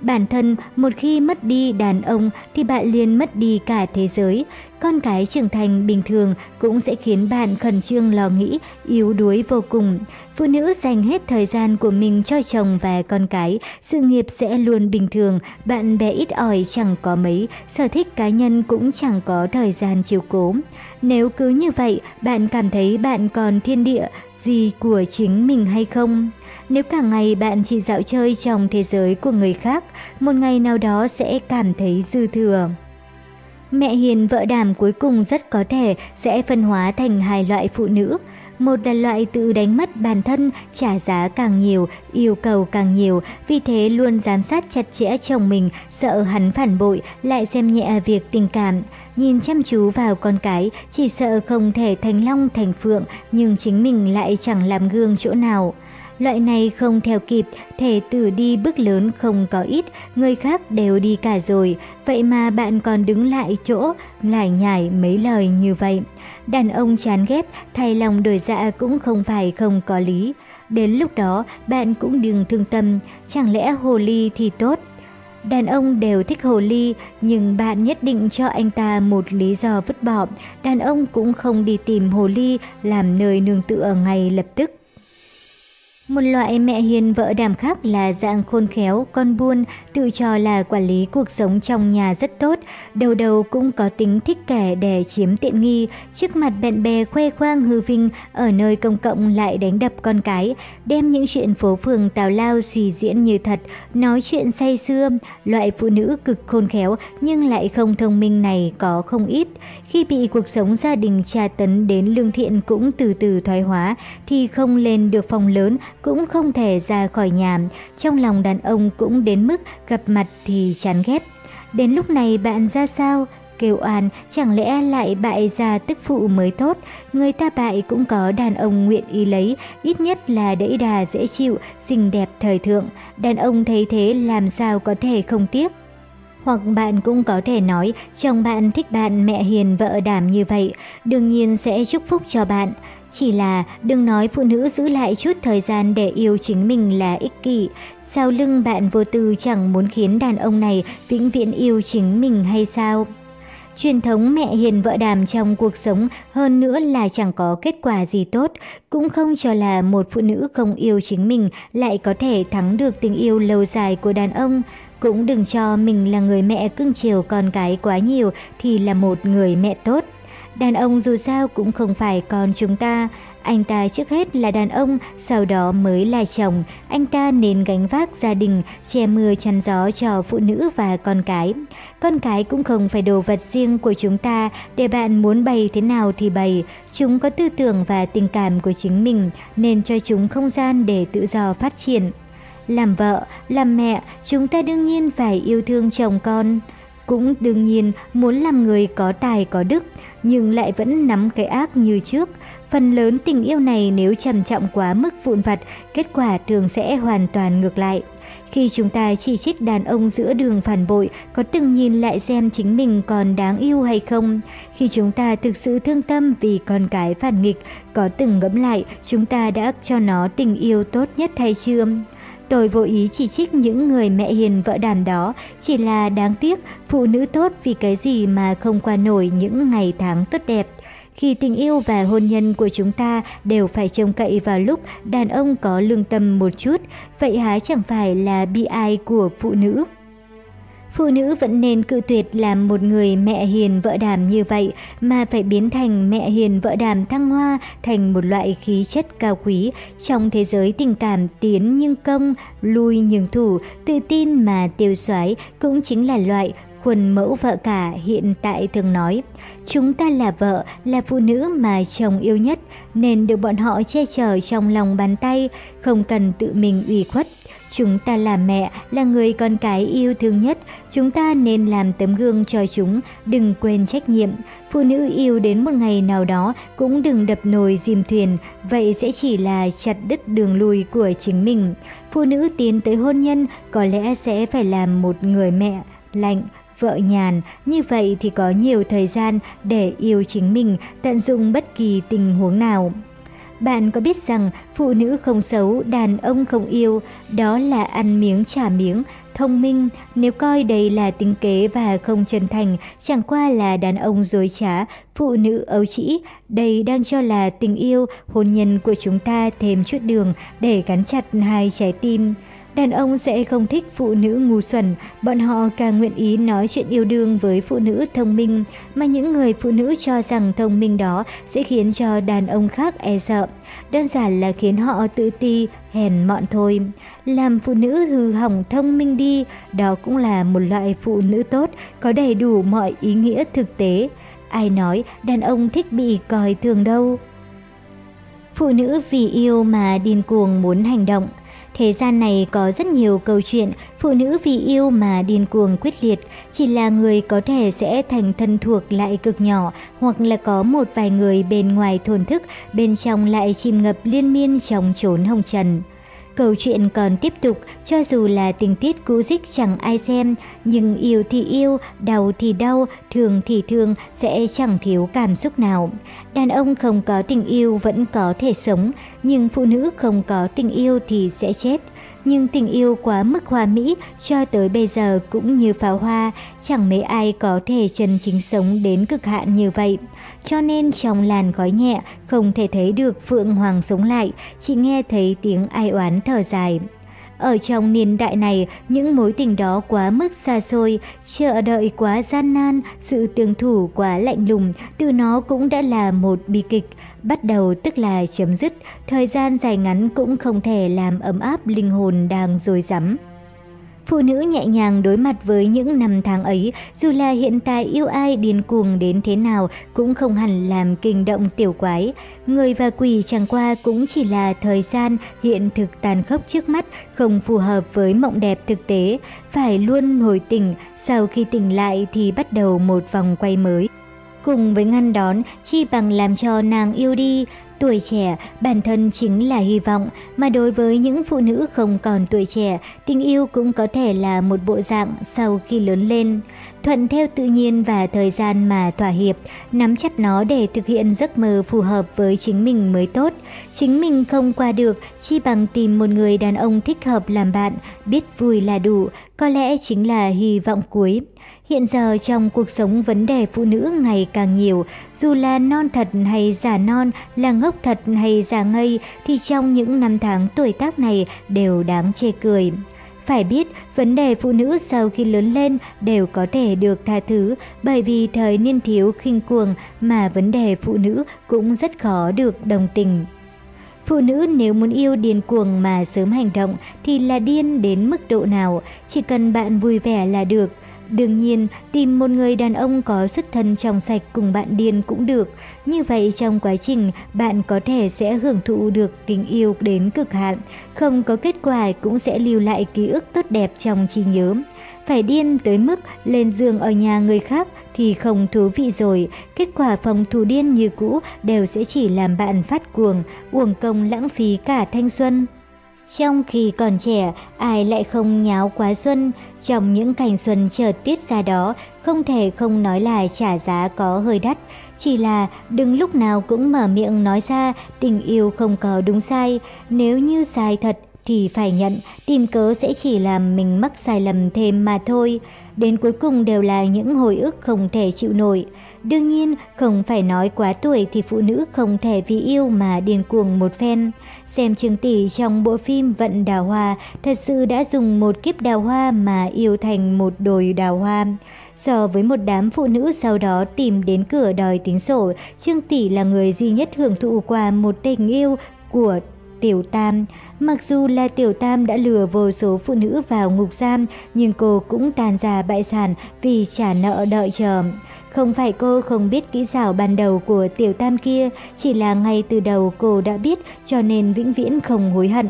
Bản thân một khi mất đi đàn ông thì bạn liền mất đi cả thế giới. Con cái trưởng thành bình thường cũng sẽ khiến bạn khẩn trương lo nghĩ, yếu đuối vô cùng. Phụ nữ dành hết thời gian của mình cho chồng và con cái, sự nghiệp sẽ luôn bình thường, bạn bè ít ỏi chẳng có mấy, sở thích cá nhân cũng chẳng có thời gian chiều cố. Nếu cứ như vậy, bạn cảm thấy bạn còn thiên địa gì của chính mình hay không? Nếu cả ngày bạn chỉ dạo chơi trong thế giới của người khác, một ngày nào đó sẽ cảm thấy dư thừa. Mẹ hiền vợ đảm cuối cùng rất có thể sẽ phân hóa thành hai loại phụ nữ. Một là loại tự đánh mất bản thân, trả giá càng nhiều, yêu cầu càng nhiều, vì thế luôn giám sát chặt chẽ chồng mình, sợ hắn phản bội, lại xem nhẹ việc tình cảm. Nhìn chăm chú vào con cái, chỉ sợ không thể thành long thành phượng, nhưng chính mình lại chẳng làm gương chỗ nào. Loại này không theo kịp, thể tử đi bước lớn không có ít, người khác đều đi cả rồi, vậy mà bạn còn đứng lại chỗ, lại nhải mấy lời như vậy. Đàn ông chán ghét, thay lòng đổi dạ cũng không phải không có lý. Đến lúc đó, bạn cũng đừng thương tâm, chẳng lẽ hồ ly thì tốt. Đàn ông đều thích hồ ly, nhưng bạn nhất định cho anh ta một lý do vứt bỏ. Đàn ông cũng không đi tìm hồ ly làm nơi nương tựa ngay lập tức. Một loại mẹ hiền vợ đảm khác là dạng khôn khéo, con buôn, tự cho là quản lý cuộc sống trong nhà rất tốt, đầu đầu cũng có tính thích kẻ để chiếm tiện nghi, trước mặt bạn bè khoe khoang hư vinh, ở nơi công cộng lại đánh đập con cái, đem những chuyện phố phường tào lao suy diễn như thật, nói chuyện say sưa, loại phụ nữ cực khôn khéo nhưng lại không thông minh này có không ít. Khi bị cuộc sống gia đình tra tấn đến lương thiện cũng từ từ thoái hóa, thì không lên được phòng lớn, cũng không thể ra khỏi nhà, trong lòng đàn ông cũng đến mức gặp mặt thì chán ghét. Đến lúc này bạn ra sao? Kêu oan, chẳng lẽ lại bại ra tức phụ mới tốt, người ta bại cũng có đàn ông nguyện ý lấy, ít nhất là đẫy đà dễ chịu, xinh đẹp thời thượng, đàn ông thấy thế làm sao có thể không tiếc. Hoặc bạn cũng có thể nói chồng bạn thích bạn mẹ hiền vợ đảm như vậy, đương nhiên sẽ chúc phúc cho bạn. Chỉ là đừng nói phụ nữ giữ lại chút thời gian để yêu chính mình là ích kỷ. Sau lưng bạn vô tư chẳng muốn khiến đàn ông này vĩnh viễn yêu chính mình hay sao? Truyền thống mẹ hiền vợ đàm trong cuộc sống hơn nữa là chẳng có kết quả gì tốt, cũng không cho là một phụ nữ không yêu chính mình lại có thể thắng được tình yêu lâu dài của đàn ông. Cũng đừng cho mình là người mẹ cưng chiều con cái quá nhiều thì là một người mẹ tốt. Đàn ông dù sao cũng không phải con chúng ta, anh ta trước hết là đàn ông, sau đó mới là chồng. Anh ta nên gánh vác gia đình, che mưa chắn gió cho phụ nữ và con cái. Con cái cũng không phải đồ vật riêng của chúng ta, để bạn muốn bày thế nào thì bày. Chúng có tư tưởng và tình cảm của chính mình, nên cho chúng không gian để tự do phát triển. Làm vợ, làm mẹ, chúng ta đương nhiên phải yêu thương chồng con. Cũng đương nhiên muốn làm người có tài có đức, nhưng lại vẫn nắm cái ác như trước. Phần lớn tình yêu này nếu trầm trọng quá mức vụn vặt, kết quả thường sẽ hoàn toàn ngược lại. Khi chúng ta chỉ trích đàn ông giữa đường phản bội, có từng nhìn lại xem chính mình còn đáng yêu hay không? Khi chúng ta thực sự thương tâm vì con cái phản nghịch, có từng ngẫm lại chúng ta đã cho nó tình yêu tốt nhất hay chưa? Tôi vô ý chỉ trích những người mẹ hiền vợ đàm đó, chỉ là đáng tiếc phụ nữ tốt vì cái gì mà không qua nổi những ngày tháng tốt đẹp. Khi tình yêu và hôn nhân của chúng ta đều phải trông cậy vào lúc đàn ông có lương tâm một chút, vậy há chẳng phải là bi ai của phụ nữ? Phụ nữ vẫn nên cự tuyệt làm một người mẹ hiền vợ đàm như vậy mà phải biến thành mẹ hiền vợ đàm thăng hoa thành một loại khí chất cao quý trong thế giới tình cảm tiến nhưng công, lui nhưng thủ, tự tin mà tiêu xoái cũng chính là loại quần mẫu vợ cả hiện tại thường nói. Chúng ta là vợ, là phụ nữ mà chồng yêu nhất, nên được bọn họ che chở trong lòng bàn tay, không cần tự mình ủy khuất. Chúng ta là mẹ, là người con cái yêu thương nhất, chúng ta nên làm tấm gương cho chúng, đừng quên trách nhiệm. Phụ nữ yêu đến một ngày nào đó cũng đừng đập nồi dìm thuyền, vậy sẽ chỉ là chặt đứt đường lui của chính mình. Phụ nữ tiến tới hôn nhân có lẽ sẽ phải làm một người mẹ lạnh, vợ nhàn, như vậy thì có nhiều thời gian để yêu chính mình, tận dụng bất kỳ tình huống nào. Bạn có biết rằng phụ nữ không xấu, đàn ông không yêu, đó là ăn miếng trả miếng, thông minh, nếu coi đây là tính kế và không chân thành, chẳng qua là đàn ông dối trá, phụ nữ ấu trĩ, đây đang cho là tình yêu, hôn nhân của chúng ta thêm chút đường để gắn chặt hai trái tim. Đàn ông sẽ không thích phụ nữ ngu xuẩn, bọn họ càng nguyện ý nói chuyện yêu đương với phụ nữ thông minh, mà những người phụ nữ cho rằng thông minh đó sẽ khiến cho đàn ông khác e sợ. Đơn giản là khiến họ tự ti, hèn mọn thôi. Làm phụ nữ hư hỏng thông minh đi, đó cũng là một loại phụ nữ tốt, có đầy đủ mọi ý nghĩa thực tế. Ai nói đàn ông thích bị coi thường đâu. Phụ nữ vì yêu mà điên cuồng muốn hành động. Thế gian này có rất nhiều câu chuyện phụ nữ vì yêu mà điên cuồng quyết liệt, chỉ là người có thể sẽ thành thân thuộc lại cực nhỏ hoặc là có một vài người bên ngoài thổn thức, bên trong lại chìm ngập liên miên trong chốn hồng trần. Câu chuyện còn tiếp tục, cho dù là tình tiết cũ dích chẳng ai xem, nhưng yêu thì yêu, đau thì đau, thương thì thương, sẽ chẳng thiếu cảm xúc nào. Đàn ông không có tình yêu vẫn có thể sống, nhưng phụ nữ không có tình yêu thì sẽ chết nhưng tình yêu quá mức hoa mỹ cho tới bây giờ cũng như pháo hoa, chẳng mấy ai có thể chân chính sống đến cực hạn như vậy. Cho nên trong làn khói nhẹ không thể thấy được Phượng Hoàng sống lại, chỉ nghe thấy tiếng ai oán thở dài. Ở trong niên đại này, những mối tình đó quá mức xa xôi, chờ đợi quá gian nan, sự tương thủ quá lạnh lùng, từ nó cũng đã là một bi kịch. Bắt đầu tức là chấm dứt, thời gian dài ngắn cũng không thể làm ấm áp linh hồn đang dối rắm. Phụ nữ nhẹ nhàng đối mặt với những năm tháng ấy, dù là hiện tại yêu ai điên cuồng đến thế nào cũng không hẳn làm kinh động tiểu quái. Người và quỷ chẳng qua cũng chỉ là thời gian hiện thực tàn khốc trước mắt, không phù hợp với mộng đẹp thực tế. Phải luôn hồi tỉnh, sau khi tỉnh lại thì bắt đầu một vòng quay mới. Cùng với ngăn đón, chi bằng làm cho nàng yêu đi, Tuổi trẻ bản thân chính là hy vọng, mà đối với những phụ nữ không còn tuổi trẻ, tình yêu cũng có thể là một bộ dạng sau khi lớn lên. Thuận theo tự nhiên và thời gian mà thỏa hiệp, nắm chắc nó để thực hiện giấc mơ phù hợp với chính mình mới tốt. Chính mình không qua được, chi bằng tìm một người đàn ông thích hợp làm bạn, biết vui là đủ, có lẽ chính là hy vọng cuối. Hiện giờ trong cuộc sống vấn đề phụ nữ ngày càng nhiều, dù là non thật hay giả non, là ngốc thật hay giả ngây thì trong những năm tháng tuổi tác này đều đáng chê cười. Phải biết, vấn đề phụ nữ sau khi lớn lên đều có thể được tha thứ bởi vì thời niên thiếu khinh cuồng mà vấn đề phụ nữ cũng rất khó được đồng tình. Phụ nữ nếu muốn yêu điên cuồng mà sớm hành động thì là điên đến mức độ nào, chỉ cần bạn vui vẻ là được. Đương nhiên, tìm một người đàn ông có xuất thân trong sạch cùng bạn điên cũng được. Như vậy trong quá trình, bạn có thể sẽ hưởng thụ được tình yêu đến cực hạn. Không có kết quả cũng sẽ lưu lại ký ức tốt đẹp trong trí nhớ. Phải điên tới mức lên giường ở nhà người khác thì không thú vị rồi. Kết quả phòng thủ điên như cũ đều sẽ chỉ làm bạn phát cuồng, uổng công lãng phí cả thanh xuân. Trong khi còn trẻ, ai lại không nháo quá xuân, trong những cảnh xuân chợt tiết ra đó, không thể không nói là trả giá có hơi đắt. Chỉ là đừng lúc nào cũng mở miệng nói ra tình yêu không có đúng sai, nếu như sai thật thì phải nhận, tìm cớ sẽ chỉ làm mình mắc sai lầm thêm mà thôi. Đến cuối cùng đều là những hồi ức không thể chịu nổi. Đương nhiên, không phải nói quá tuổi thì phụ nữ không thể vì yêu mà điên cuồng một phen. Xem Trương Tỷ trong bộ phim Vận Đào Hoa thật sự đã dùng một kiếp đào hoa mà yêu thành một đồi đào hoa. So với một đám phụ nữ sau đó tìm đến cửa đòi tính sổ, Trương Tỷ là người duy nhất hưởng thụ qua một tình yêu của Tiểu Tam. Mặc dù là Tiểu Tam đã lừa vô số phụ nữ vào ngục giam, nhưng cô cũng tàn ra bại sản vì trả nợ đợi chờ. Không phải cô không biết kỹ xảo ban đầu của Tiểu Tam kia, chỉ là ngay từ đầu cô đã biết cho nên vĩnh viễn không hối hận.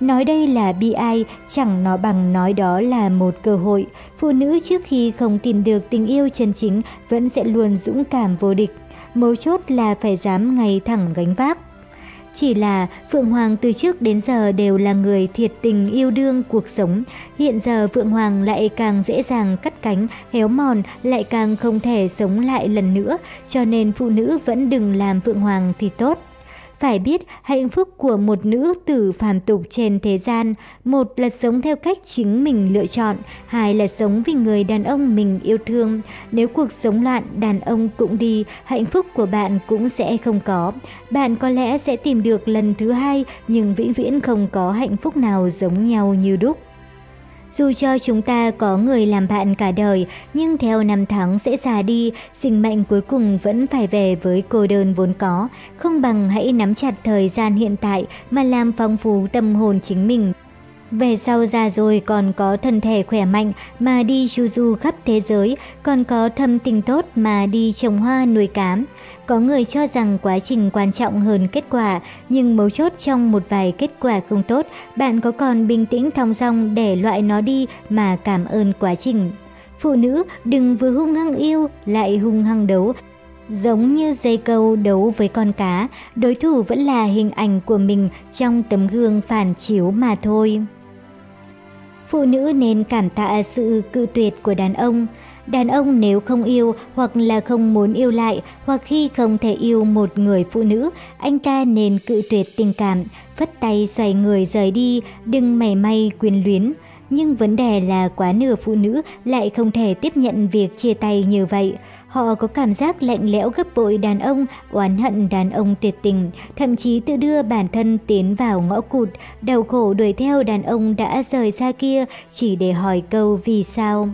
Nói đây là bi ai, chẳng nó bằng nói đó là một cơ hội. Phụ nữ trước khi không tìm được tình yêu chân chính vẫn sẽ luôn dũng cảm vô địch. Mấu chốt là phải dám ngay thẳng gánh vác. Chỉ là Phượng Hoàng từ trước đến giờ đều là người thiệt tình yêu đương cuộc sống. Hiện giờ Phượng Hoàng lại càng dễ dàng cắt cánh, héo mòn, lại càng không thể sống lại lần nữa. Cho nên phụ nữ vẫn đừng làm Phượng Hoàng thì tốt. Phải biết hạnh phúc của một nữ tử phàm tục trên thế gian, một là sống theo cách chính mình lựa chọn, hai là sống vì người đàn ông mình yêu thương. Nếu cuộc sống loạn, đàn ông cũng đi, hạnh phúc của bạn cũng sẽ không có. Bạn có lẽ sẽ tìm được lần thứ hai, nhưng vĩnh viễn không có hạnh phúc nào giống nhau như đúc. Dù cho chúng ta có người làm bạn cả đời, nhưng theo năm tháng sẽ già đi, sinh mệnh cuối cùng vẫn phải về với cô đơn vốn có. Không bằng hãy nắm chặt thời gian hiện tại mà làm phong phú tâm hồn chính mình. Về sau già rồi còn có thân thể khỏe mạnh mà đi chu du khắp thế giới, còn có thâm tình tốt mà đi trồng hoa nuôi cám. Có người cho rằng quá trình quan trọng hơn kết quả, nhưng mấu chốt trong một vài kết quả không tốt, bạn có còn bình tĩnh thong dong để loại nó đi mà cảm ơn quá trình. Phụ nữ đừng vừa hung hăng yêu lại hung hăng đấu, Giống như dây câu đấu với con cá, đối thủ vẫn là hình ảnh của mình trong tấm gương phản chiếu mà thôi. Phụ nữ nên cảm tạ sự cự tuyệt của đàn ông. Đàn ông nếu không yêu hoặc là không muốn yêu lại hoặc khi không thể yêu một người phụ nữ, anh ta nên cự tuyệt tình cảm, phất tay xoay người rời đi, đừng mảy may quyến luyến. Nhưng vấn đề là quá nửa phụ nữ lại không thể tiếp nhận việc chia tay như vậy. Họ có cảm giác lạnh lẽo gấp bội đàn ông, oán hận đàn ông tuyệt tình, thậm chí tự đưa bản thân tiến vào ngõ cụt, đau khổ đuổi theo đàn ông đã rời xa kia chỉ để hỏi câu vì sao.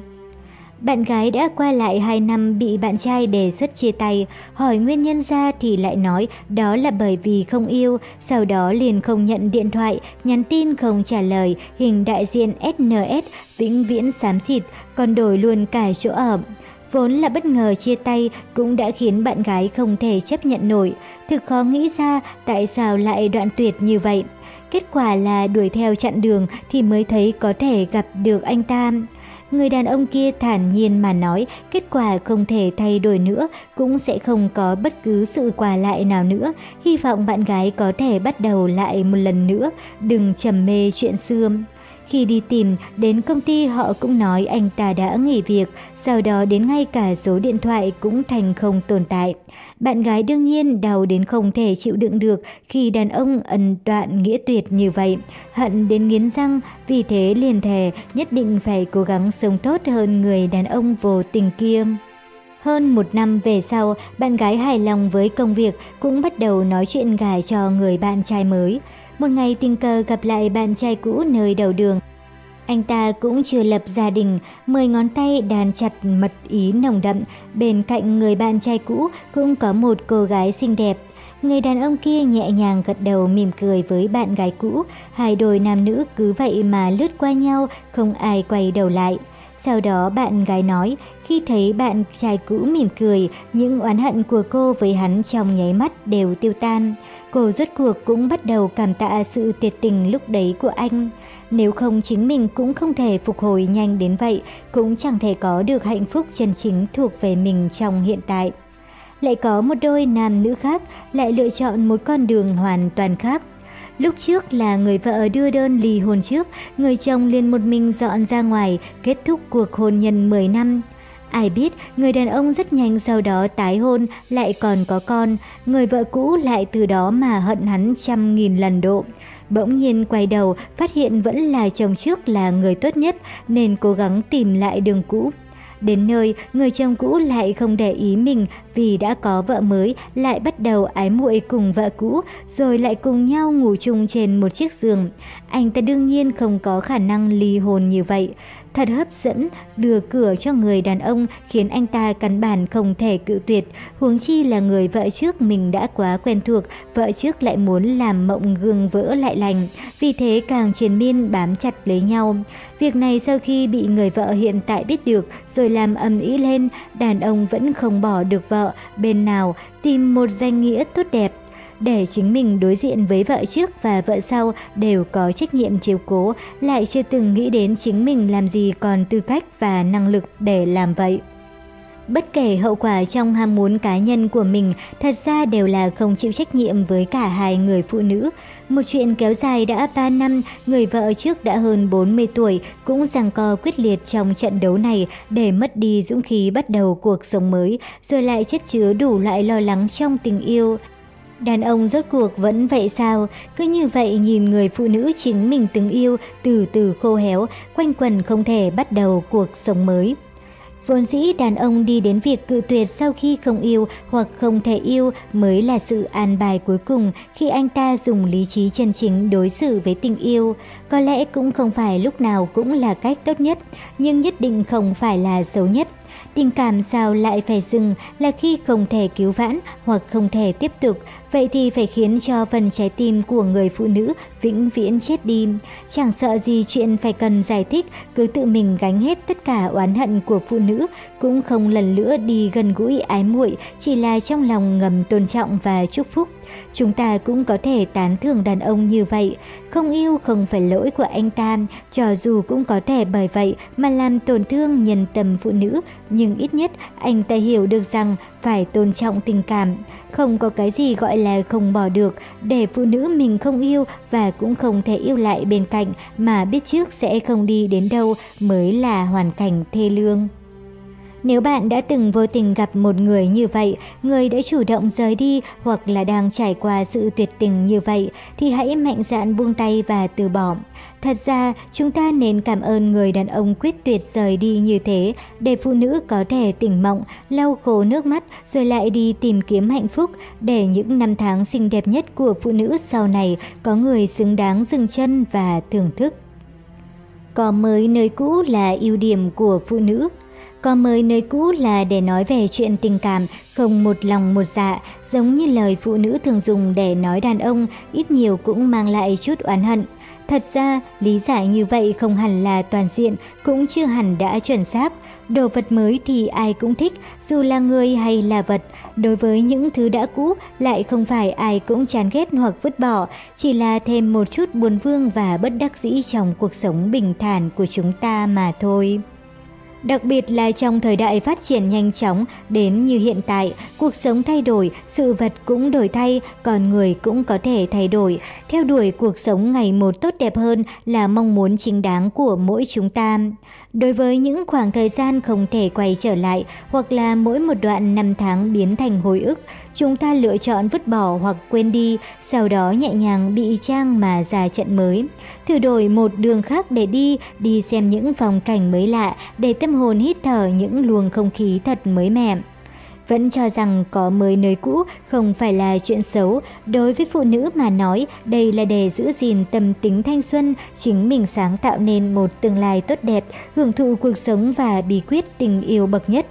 Bạn gái đã qua lại 2 năm bị bạn trai đề xuất chia tay, hỏi nguyên nhân ra thì lại nói đó là bởi vì không yêu, sau đó liền không nhận điện thoại, nhắn tin không trả lời, hình đại diện SNS vĩnh viễn xám xịt, còn đổi luôn cả chỗ ở. Vốn là bất ngờ chia tay cũng đã khiến bạn gái không thể chấp nhận nổi, thực khó nghĩ ra tại sao lại đoạn tuyệt như vậy. Kết quả là đuổi theo chặn đường thì mới thấy có thể gặp được anh ta. Người đàn ông kia thản nhiên mà nói, kết quả không thể thay đổi nữa, cũng sẽ không có bất cứ sự quà lại nào nữa. Hy vọng bạn gái có thể bắt đầu lại một lần nữa, đừng trầm mê chuyện xưa. Khi đi tìm, đến công ty họ cũng nói anh ta đã nghỉ việc, sau đó đến ngay cả số điện thoại cũng thành không tồn tại. Bạn gái đương nhiên đau đến không thể chịu đựng được khi đàn ông ân đoạn nghĩa tuyệt như vậy, hận đến nghiến răng, vì thế liền thề nhất định phải cố gắng sống tốt hơn người đàn ông vô tình kia. Hơn một năm về sau, bạn gái hài lòng với công việc cũng bắt đầu nói chuyện gài cho người bạn trai mới. Một ngày tình cờ gặp lại bạn trai cũ nơi đầu đường. Anh ta cũng chưa lập gia đình, mười ngón tay đàn chặt mật ý nồng đậm, bên cạnh người bạn trai cũ cũng có một cô gái xinh đẹp. Người đàn ông kia nhẹ nhàng gật đầu mỉm cười với bạn gái cũ, hai đôi nam nữ cứ vậy mà lướt qua nhau, không ai quay đầu lại. Sau đó bạn gái nói, khi thấy bạn trai cũ mỉm cười, những oán hận của cô với hắn trong nháy mắt đều tiêu tan. Cô rốt cuộc cũng bắt đầu cảm tạ sự tuyệt tình lúc đấy của anh. Nếu không chính mình cũng không thể phục hồi nhanh đến vậy, cũng chẳng thể có được hạnh phúc chân chính thuộc về mình trong hiện tại. Lại có một đôi nam nữ khác lại lựa chọn một con đường hoàn toàn khác. Lúc trước là người vợ đưa đơn ly hôn trước, người chồng liền một mình dọn ra ngoài, kết thúc cuộc hôn nhân 10 năm. Ai biết, người đàn ông rất nhanh sau đó tái hôn, lại còn có con, người vợ cũ lại từ đó mà hận hắn trăm nghìn lần độ. Bỗng nhiên quay đầu, phát hiện vẫn là chồng trước là người tốt nhất, nên cố gắng tìm lại đường cũ. Đến nơi, người chồng cũ lại không để ý mình vì đã có vợ mới, lại bắt đầu ái muội cùng vợ cũ, rồi lại cùng nhau ngủ chung trên một chiếc giường. Anh ta đương nhiên không có khả năng ly hôn như vậy thật hấp dẫn, đưa cửa cho người đàn ông khiến anh ta căn bản không thể cự tuyệt, huống chi là người vợ trước mình đã quá quen thuộc, vợ trước lại muốn làm mộng gương vỡ lại lành, vì thế càng triền miên bám chặt lấy nhau. Việc này sau khi bị người vợ hiện tại biết được rồi làm âm ý lên, đàn ông vẫn không bỏ được vợ, bên nào tìm một danh nghĩa tốt đẹp để chính mình đối diện với vợ trước và vợ sau đều có trách nhiệm chiếu cố, lại chưa từng nghĩ đến chính mình làm gì còn tư cách và năng lực để làm vậy. Bất kể hậu quả trong ham muốn cá nhân của mình thật ra đều là không chịu trách nhiệm với cả hai người phụ nữ. Một chuyện kéo dài đã 3 năm, người vợ trước đã hơn 40 tuổi cũng giằng co quyết liệt trong trận đấu này để mất đi dũng khí bắt đầu cuộc sống mới, rồi lại chất chứa đủ loại lo lắng trong tình yêu. Đàn ông rốt cuộc vẫn vậy sao? Cứ như vậy nhìn người phụ nữ chính mình từng yêu từ từ khô héo, quanh quần không thể bắt đầu cuộc sống mới. Vốn dĩ đàn ông đi đến việc cự tuyệt sau khi không yêu hoặc không thể yêu mới là sự an bài cuối cùng khi anh ta dùng lý trí chân chính đối xử với tình yêu. Có lẽ cũng không phải lúc nào cũng là cách tốt nhất, nhưng nhất định không phải là xấu nhất. Tình cảm sao lại phải dừng là khi không thể cứu vãn hoặc không thể tiếp tục, vậy thì phải khiến cho phần trái tim của người phụ nữ vĩnh viễn chết đi. Chẳng sợ gì chuyện phải cần giải thích, cứ tự mình gánh hết tất cả oán hận của phụ nữ, cũng không lần nữa đi gần gũi ái muội, chỉ là trong lòng ngầm tôn trọng và chúc phúc. Chúng ta cũng có thể tán thưởng đàn ông như vậy. Không yêu không phải lỗi của anh ta, cho dù cũng có thể bởi vậy mà làm tổn thương nhân tâm phụ nữ, nhưng ít nhất anh ta hiểu được rằng phải tôn trọng tình cảm. Không có cái gì gọi là không bỏ được, để phụ nữ mình không yêu và cũng không thể yêu lại bên cạnh mà biết trước sẽ không đi đến đâu mới là hoàn cảnh thê lương. Nếu bạn đã từng vô tình gặp một người như vậy, người đã chủ động rời đi hoặc là đang trải qua sự tuyệt tình như vậy, thì hãy mạnh dạn buông tay và từ bỏ. Thật ra, chúng ta nên cảm ơn người đàn ông quyết tuyệt rời đi như thế, để phụ nữ có thể tỉnh mộng, lau khô nước mắt rồi lại đi tìm kiếm hạnh phúc, để những năm tháng xinh đẹp nhất của phụ nữ sau này có người xứng đáng dừng chân và thưởng thức. Có mới nơi cũ là ưu điểm của phụ nữ. Có mới nơi cũ là để nói về chuyện tình cảm, không một lòng một dạ, giống như lời phụ nữ thường dùng để nói đàn ông, ít nhiều cũng mang lại chút oán hận. Thật ra, lý giải như vậy không hẳn là toàn diện, cũng chưa hẳn đã chuẩn xác. Đồ vật mới thì ai cũng thích, dù là người hay là vật. Đối với những thứ đã cũ, lại không phải ai cũng chán ghét hoặc vứt bỏ, chỉ là thêm một chút buồn vương và bất đắc dĩ trong cuộc sống bình thản của chúng ta mà thôi. Đặc biệt là trong thời đại phát triển nhanh chóng đến như hiện tại, cuộc sống thay đổi, sự vật cũng đổi thay, con người cũng có thể thay đổi. Theo đuổi cuộc sống ngày một tốt đẹp hơn là mong muốn chính đáng của mỗi chúng ta. Đối với những khoảng thời gian không thể quay trở lại hoặc là mỗi một đoạn năm tháng biến thành hồi ức, chúng ta lựa chọn vứt bỏ hoặc quên đi, sau đó nhẹ nhàng bị trang mà ra trận mới. Thử đổi một đường khác để đi, đi xem những phong cảnh mới lạ, để tâm hồn hít thở những luồng không khí thật mới mẻ vẫn cho rằng có mới nơi cũ không phải là chuyện xấu. Đối với phụ nữ mà nói, đây là để giữ gìn tâm tính thanh xuân, chính mình sáng tạo nên một tương lai tốt đẹp, hưởng thụ cuộc sống và bí quyết tình yêu bậc nhất.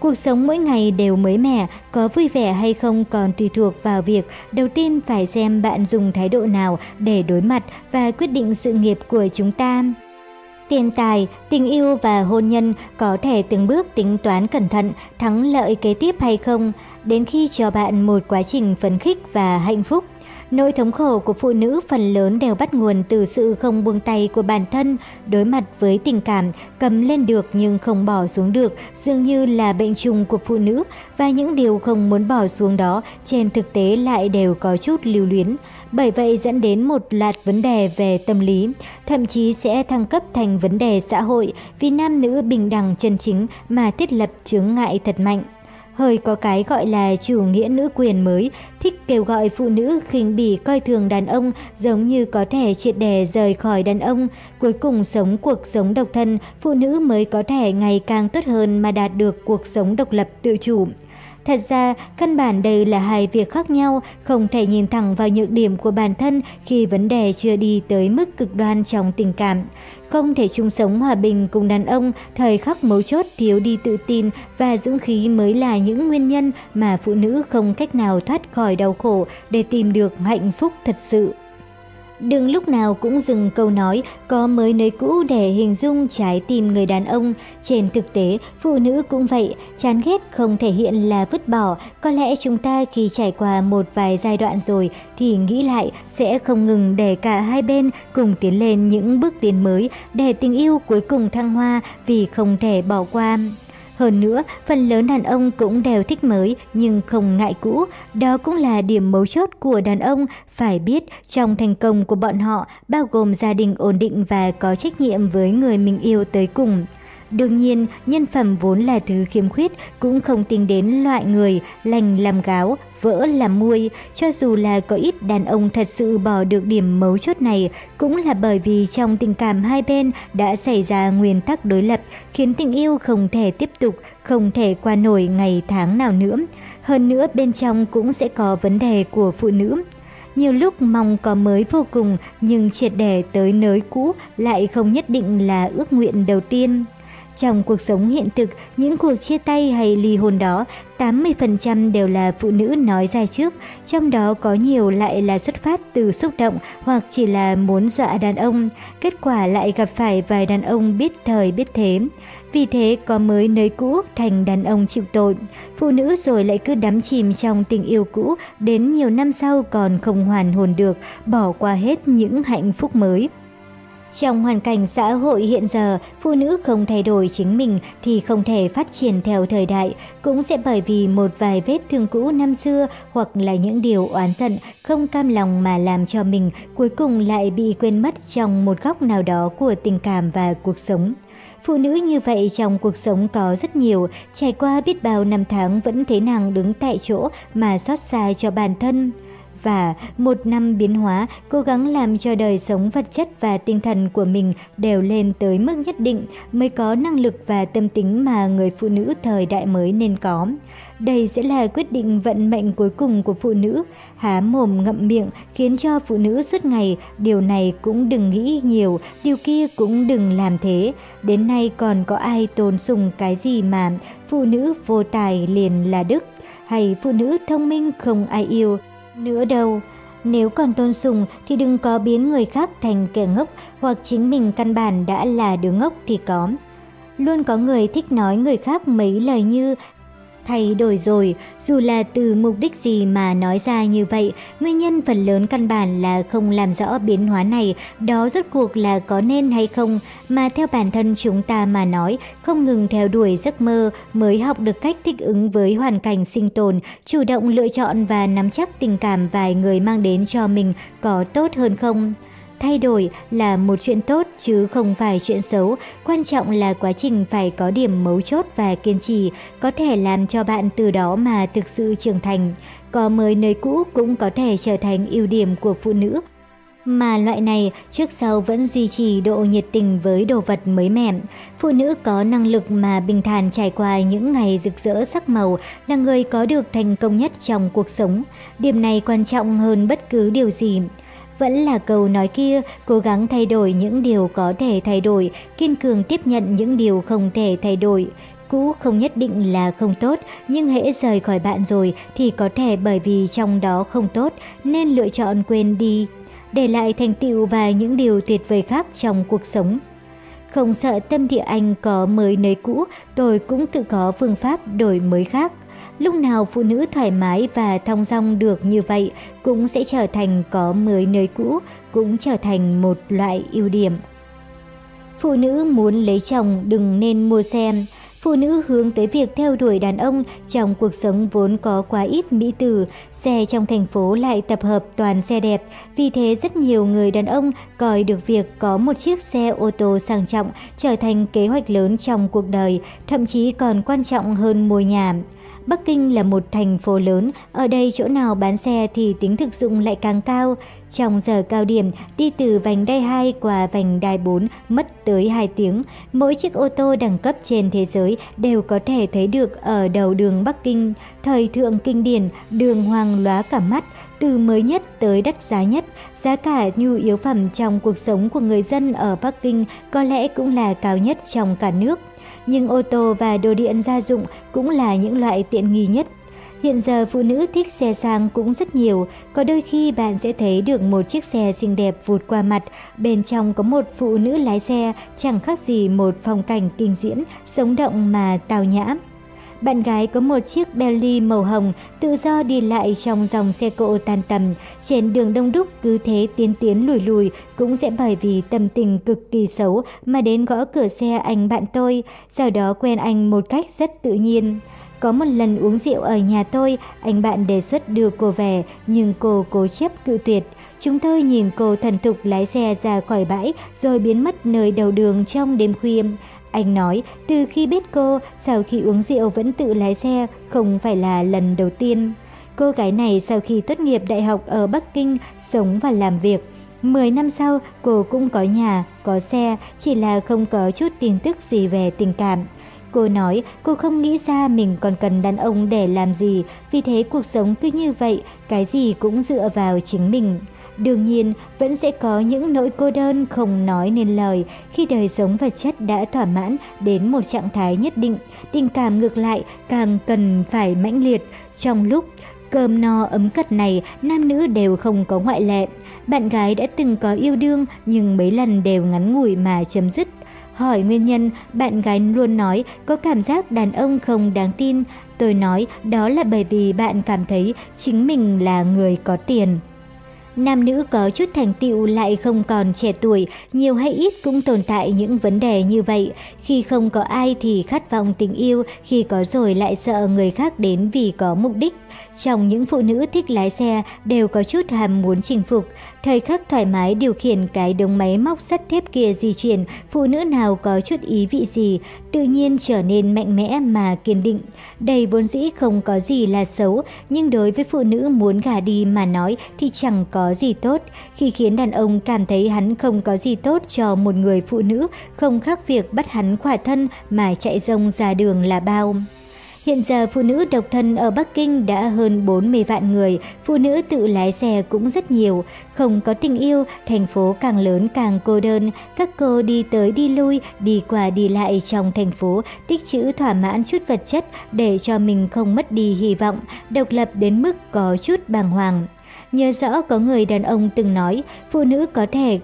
Cuộc sống mỗi ngày đều mới mẻ, có vui vẻ hay không còn tùy thuộc vào việc đầu tiên phải xem bạn dùng thái độ nào để đối mặt và quyết định sự nghiệp của chúng ta. Tiền tài, tình yêu và hôn nhân có thể từng bước tính toán cẩn thận thắng lợi kế tiếp hay không, đến khi cho bạn một quá trình phấn khích và hạnh phúc. Nỗi thống khổ của phụ nữ phần lớn đều bắt nguồn từ sự không buông tay của bản thân, đối mặt với tình cảm, cầm lên được nhưng không bỏ xuống được, dường như là bệnh trùng của phụ nữ và những điều không muốn bỏ xuống đó trên thực tế lại đều có chút lưu luyến. Bởi vậy dẫn đến một loạt vấn đề về tâm lý, thậm chí sẽ thăng cấp thành vấn đề xã hội vì nam nữ bình đẳng chân chính mà thiết lập chướng ngại thật mạnh hơi có cái gọi là chủ nghĩa nữ quyền mới, thích kêu gọi phụ nữ khinh bỉ coi thường đàn ông giống như có thể triệt đề rời khỏi đàn ông. Cuối cùng sống cuộc sống độc thân, phụ nữ mới có thể ngày càng tốt hơn mà đạt được cuộc sống độc lập tự chủ. Thật ra, căn bản đây là hai việc khác nhau, không thể nhìn thẳng vào nhược điểm của bản thân khi vấn đề chưa đi tới mức cực đoan trong tình cảm. Không thể chung sống hòa bình cùng đàn ông, thời khắc mấu chốt thiếu đi tự tin và dũng khí mới là những nguyên nhân mà phụ nữ không cách nào thoát khỏi đau khổ để tìm được hạnh phúc thật sự. Đừng lúc nào cũng dừng câu nói có mới nơi cũ để hình dung trái tim người đàn ông. Trên thực tế, phụ nữ cũng vậy, chán ghét không thể hiện là vứt bỏ. Có lẽ chúng ta khi trải qua một vài giai đoạn rồi thì nghĩ lại sẽ không ngừng để cả hai bên cùng tiến lên những bước tiến mới để tình yêu cuối cùng thăng hoa vì không thể bỏ qua. Hơn nữa, phần lớn đàn ông cũng đều thích mới nhưng không ngại cũ. Đó cũng là điểm mấu chốt của đàn ông. Phải biết, trong thành công của bọn họ bao gồm gia đình ổn định và có trách nhiệm với người mình yêu tới cùng. Đương nhiên, nhân phẩm vốn là thứ khiếm khuyết, cũng không tính đến loại người lành làm gáo, vỡ làm muôi. Cho dù là có ít đàn ông thật sự bỏ được điểm mấu chốt này, cũng là bởi vì trong tình cảm hai bên đã xảy ra nguyên tắc đối lập, khiến tình yêu không thể tiếp tục, không thể qua nổi ngày tháng nào nữa. Hơn nữa bên trong cũng sẽ có vấn đề của phụ nữ. Nhiều lúc mong có mới vô cùng nhưng triệt để tới nới cũ lại không nhất định là ước nguyện đầu tiên. Trong cuộc sống hiện thực, những cuộc chia tay hay ly hôn đó, 80% đều là phụ nữ nói ra trước, trong đó có nhiều lại là xuất phát từ xúc động hoặc chỉ là muốn dọa đàn ông. Kết quả lại gặp phải vài đàn ông biết thời biết thế. Vì thế có mới nơi cũ thành đàn ông chịu tội. Phụ nữ rồi lại cứ đắm chìm trong tình yêu cũ, đến nhiều năm sau còn không hoàn hồn được, bỏ qua hết những hạnh phúc mới. Trong hoàn cảnh xã hội hiện giờ, phụ nữ không thay đổi chính mình thì không thể phát triển theo thời đại, cũng sẽ bởi vì một vài vết thương cũ năm xưa hoặc là những điều oán giận, không cam lòng mà làm cho mình cuối cùng lại bị quên mất trong một góc nào đó của tình cảm và cuộc sống. Phụ nữ như vậy trong cuộc sống có rất nhiều, trải qua biết bao năm tháng vẫn thế nàng đứng tại chỗ mà xót xa cho bản thân và một năm biến hóa, cố gắng làm cho đời sống vật chất và tinh thần của mình đều lên tới mức nhất định mới có năng lực và tâm tính mà người phụ nữ thời đại mới nên có. Đây sẽ là quyết định vận mệnh cuối cùng của phụ nữ. Há mồm ngậm miệng khiến cho phụ nữ suốt ngày, điều này cũng đừng nghĩ nhiều, điều kia cũng đừng làm thế. Đến nay còn có ai tôn sùng cái gì mà phụ nữ vô tài liền là đức, hay phụ nữ thông minh không ai yêu, nữa đâu. Nếu còn tôn sùng thì đừng có biến người khác thành kẻ ngốc, hoặc chính mình căn bản đã là đứa ngốc thì có. Luôn có người thích nói người khác mấy lời như thay đổi rồi, dù là từ mục đích gì mà nói ra như vậy, nguyên nhân phần lớn căn bản là không làm rõ biến hóa này, đó rốt cuộc là có nên hay không, mà theo bản thân chúng ta mà nói, không ngừng theo đuổi giấc mơ mới học được cách thích ứng với hoàn cảnh sinh tồn, chủ động lựa chọn và nắm chắc tình cảm vài người mang đến cho mình có tốt hơn không. Thay đổi là một chuyện tốt chứ không phải chuyện xấu, quan trọng là quá trình phải có điểm mấu chốt và kiên trì, có thể làm cho bạn từ đó mà thực sự trưởng thành. Có mới nơi cũ cũng có thể trở thành ưu điểm của phụ nữ. Mà loại này trước sau vẫn duy trì độ nhiệt tình với đồ vật mới mẻ. Phụ nữ có năng lực mà bình thản trải qua những ngày rực rỡ sắc màu là người có được thành công nhất trong cuộc sống. Điểm này quan trọng hơn bất cứ điều gì. Vẫn là câu nói kia, cố gắng thay đổi những điều có thể thay đổi, kiên cường tiếp nhận những điều không thể thay đổi. Cũ không nhất định là không tốt, nhưng hễ rời khỏi bạn rồi thì có thể bởi vì trong đó không tốt nên lựa chọn quên đi, để lại thành tựu và những điều tuyệt vời khác trong cuộc sống. Không sợ tâm địa anh có mới nơi cũ, tôi cũng tự có phương pháp đổi mới khác. Lúc nào phụ nữ thoải mái và thong dong được như vậy cũng sẽ trở thành có mới nơi cũ, cũng trở thành một loại ưu điểm. Phụ nữ muốn lấy chồng đừng nên mua xe. Phụ nữ hướng tới việc theo đuổi đàn ông trong cuộc sống vốn có quá ít mỹ tử, xe trong thành phố lại tập hợp toàn xe đẹp, vì thế rất nhiều người đàn ông coi được việc có một chiếc xe ô tô sang trọng trở thành kế hoạch lớn trong cuộc đời, thậm chí còn quan trọng hơn mua nhà. Bắc Kinh là một thành phố lớn, ở đây chỗ nào bán xe thì tính thực dụng lại càng cao. Trong giờ cao điểm, đi từ vành đai 2 qua vành đai 4 mất tới 2 tiếng. Mỗi chiếc ô tô đẳng cấp trên thế giới đều có thể thấy được ở đầu đường Bắc Kinh. Thời thượng kinh điển, đường hoàng lóa cả mắt, từ mới nhất tới đắt giá nhất. Giá cả nhu yếu phẩm trong cuộc sống của người dân ở Bắc Kinh có lẽ cũng là cao nhất trong cả nước nhưng ô tô và đồ điện gia dụng cũng là những loại tiện nghi nhất. Hiện giờ phụ nữ thích xe sang cũng rất nhiều, có đôi khi bạn sẽ thấy được một chiếc xe xinh đẹp vụt qua mặt, bên trong có một phụ nữ lái xe, chẳng khác gì một phong cảnh kinh diễn, sống động mà tào nhã. Bạn gái có một chiếc Bentley màu hồng tự do đi lại trong dòng xe cộ tan tầm, trên đường đông đúc cứ thế tiến tiến lùi lùi cũng sẽ bởi vì tâm tình cực kỳ xấu mà đến gõ cửa xe anh bạn tôi, sau đó quen anh một cách rất tự nhiên. Có một lần uống rượu ở nhà tôi, anh bạn đề xuất đưa cô về, nhưng cô cố chấp cự tuyệt. Chúng tôi nhìn cô thần thục lái xe ra khỏi bãi rồi biến mất nơi đầu đường trong đêm khuya. Anh nói, từ khi biết cô, sau khi uống rượu vẫn tự lái xe, không phải là lần đầu tiên. Cô gái này sau khi tốt nghiệp đại học ở Bắc Kinh, sống và làm việc. 10 năm sau, cô cũng có nhà, có xe, chỉ là không có chút tin tức gì về tình cảm. Cô nói cô không nghĩ ra mình còn cần đàn ông để làm gì, vì thế cuộc sống cứ như vậy, cái gì cũng dựa vào chính mình. Đương nhiên, vẫn sẽ có những nỗi cô đơn không nói nên lời khi đời sống vật chất đã thỏa mãn đến một trạng thái nhất định. Tình cảm ngược lại càng cần phải mãnh liệt. Trong lúc cơm no ấm cật này, nam nữ đều không có ngoại lệ. Bạn gái đã từng có yêu đương nhưng mấy lần đều ngắn ngủi mà chấm dứt. Hỏi nguyên nhân, bạn gái luôn nói có cảm giác đàn ông không đáng tin. Tôi nói đó là bởi vì bạn cảm thấy chính mình là người có tiền. Nam nữ có chút thành tựu lại không còn trẻ tuổi, nhiều hay ít cũng tồn tại những vấn đề như vậy. Khi không có ai thì khát vọng tình yêu, khi có rồi lại sợ người khác đến vì có mục đích. Trong những phụ nữ thích lái xe đều có chút ham muốn chinh phục. Thời khắc thoải mái điều khiển cái đống máy móc sắt thép kia di chuyển, phụ nữ nào có chút ý vị gì, tự nhiên trở nên mạnh mẽ mà kiên định. Đây vốn dĩ không có gì là xấu, nhưng đối với phụ nữ muốn gả đi mà nói thì chẳng có gì tốt. Khi khiến đàn ông cảm thấy hắn không có gì tốt cho một người phụ nữ, không khác việc bắt hắn khỏa thân mà chạy rông ra đường là bao. Hiện giờ phụ nữ độc thân ở Bắc Kinh đã hơn 40 vạn người, phụ nữ tự lái xe cũng rất nhiều. Không có tình yêu, thành phố càng lớn càng cô đơn, các cô đi tới đi lui, đi qua đi lại trong thành phố, tích trữ thỏa mãn chút vật chất để cho mình không mất đi hy vọng, độc lập đến mức có chút bàng hoàng. Nhớ rõ có người đàn ông từng nói, phụ nữ có thể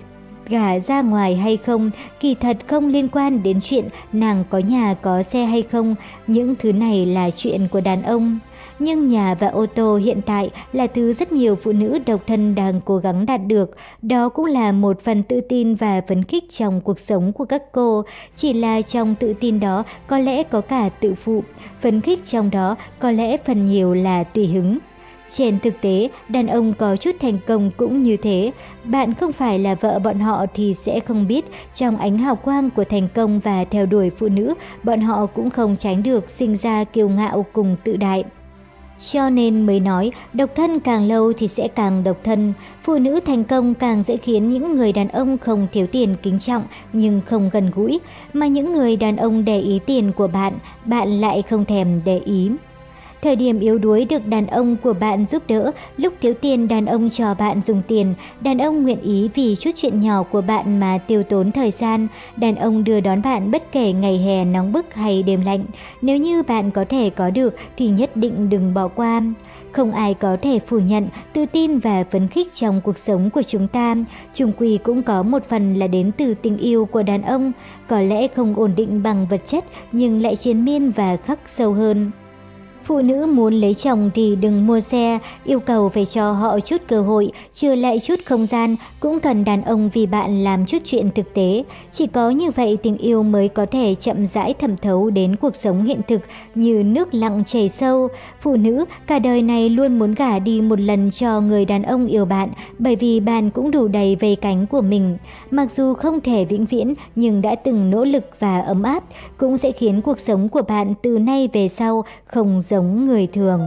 gả ra ngoài hay không, kỳ thật không liên quan đến chuyện nàng có nhà có xe hay không, những thứ này là chuyện của đàn ông. Nhưng nhà và ô tô hiện tại là thứ rất nhiều phụ nữ độc thân đang cố gắng đạt được. Đó cũng là một phần tự tin và phấn khích trong cuộc sống của các cô. Chỉ là trong tự tin đó có lẽ có cả tự phụ. Phấn khích trong đó có lẽ phần nhiều là tùy hứng. Trên thực tế, đàn ông có chút thành công cũng như thế. Bạn không phải là vợ bọn họ thì sẽ không biết trong ánh hào quang của thành công và theo đuổi phụ nữ, bọn họ cũng không tránh được sinh ra kiêu ngạo cùng tự đại. Cho nên mới nói, độc thân càng lâu thì sẽ càng độc thân. Phụ nữ thành công càng dễ khiến những người đàn ông không thiếu tiền kính trọng nhưng không gần gũi, mà những người đàn ông để ý tiền của bạn, bạn lại không thèm để ý. Thời điểm yếu đuối được đàn ông của bạn giúp đỡ, lúc thiếu tiền đàn ông cho bạn dùng tiền, đàn ông nguyện ý vì chút chuyện nhỏ của bạn mà tiêu tốn thời gian, đàn ông đưa đón bạn bất kể ngày hè nóng bức hay đêm lạnh. Nếu như bạn có thể có được thì nhất định đừng bỏ qua. Không ai có thể phủ nhận tự tin và phấn khích trong cuộc sống của chúng ta. Trung quy cũng có một phần là đến từ tình yêu của đàn ông, có lẽ không ổn định bằng vật chất nhưng lại chiến miên và khắc sâu hơn. Phụ nữ muốn lấy chồng thì đừng mua xe, yêu cầu phải cho họ chút cơ hội, chưa lại chút không gian, cũng cần đàn ông vì bạn làm chút chuyện thực tế. Chỉ có như vậy tình yêu mới có thể chậm rãi thẩm thấu đến cuộc sống hiện thực như nước lặng chảy sâu. Phụ nữ cả đời này luôn muốn gả đi một lần cho người đàn ông yêu bạn bởi vì bạn cũng đủ đầy vây cánh của mình. Mặc dù không thể vĩnh viễn nhưng đã từng nỗ lực và ấm áp cũng sẽ khiến cuộc sống của bạn từ nay về sau không giống người thường.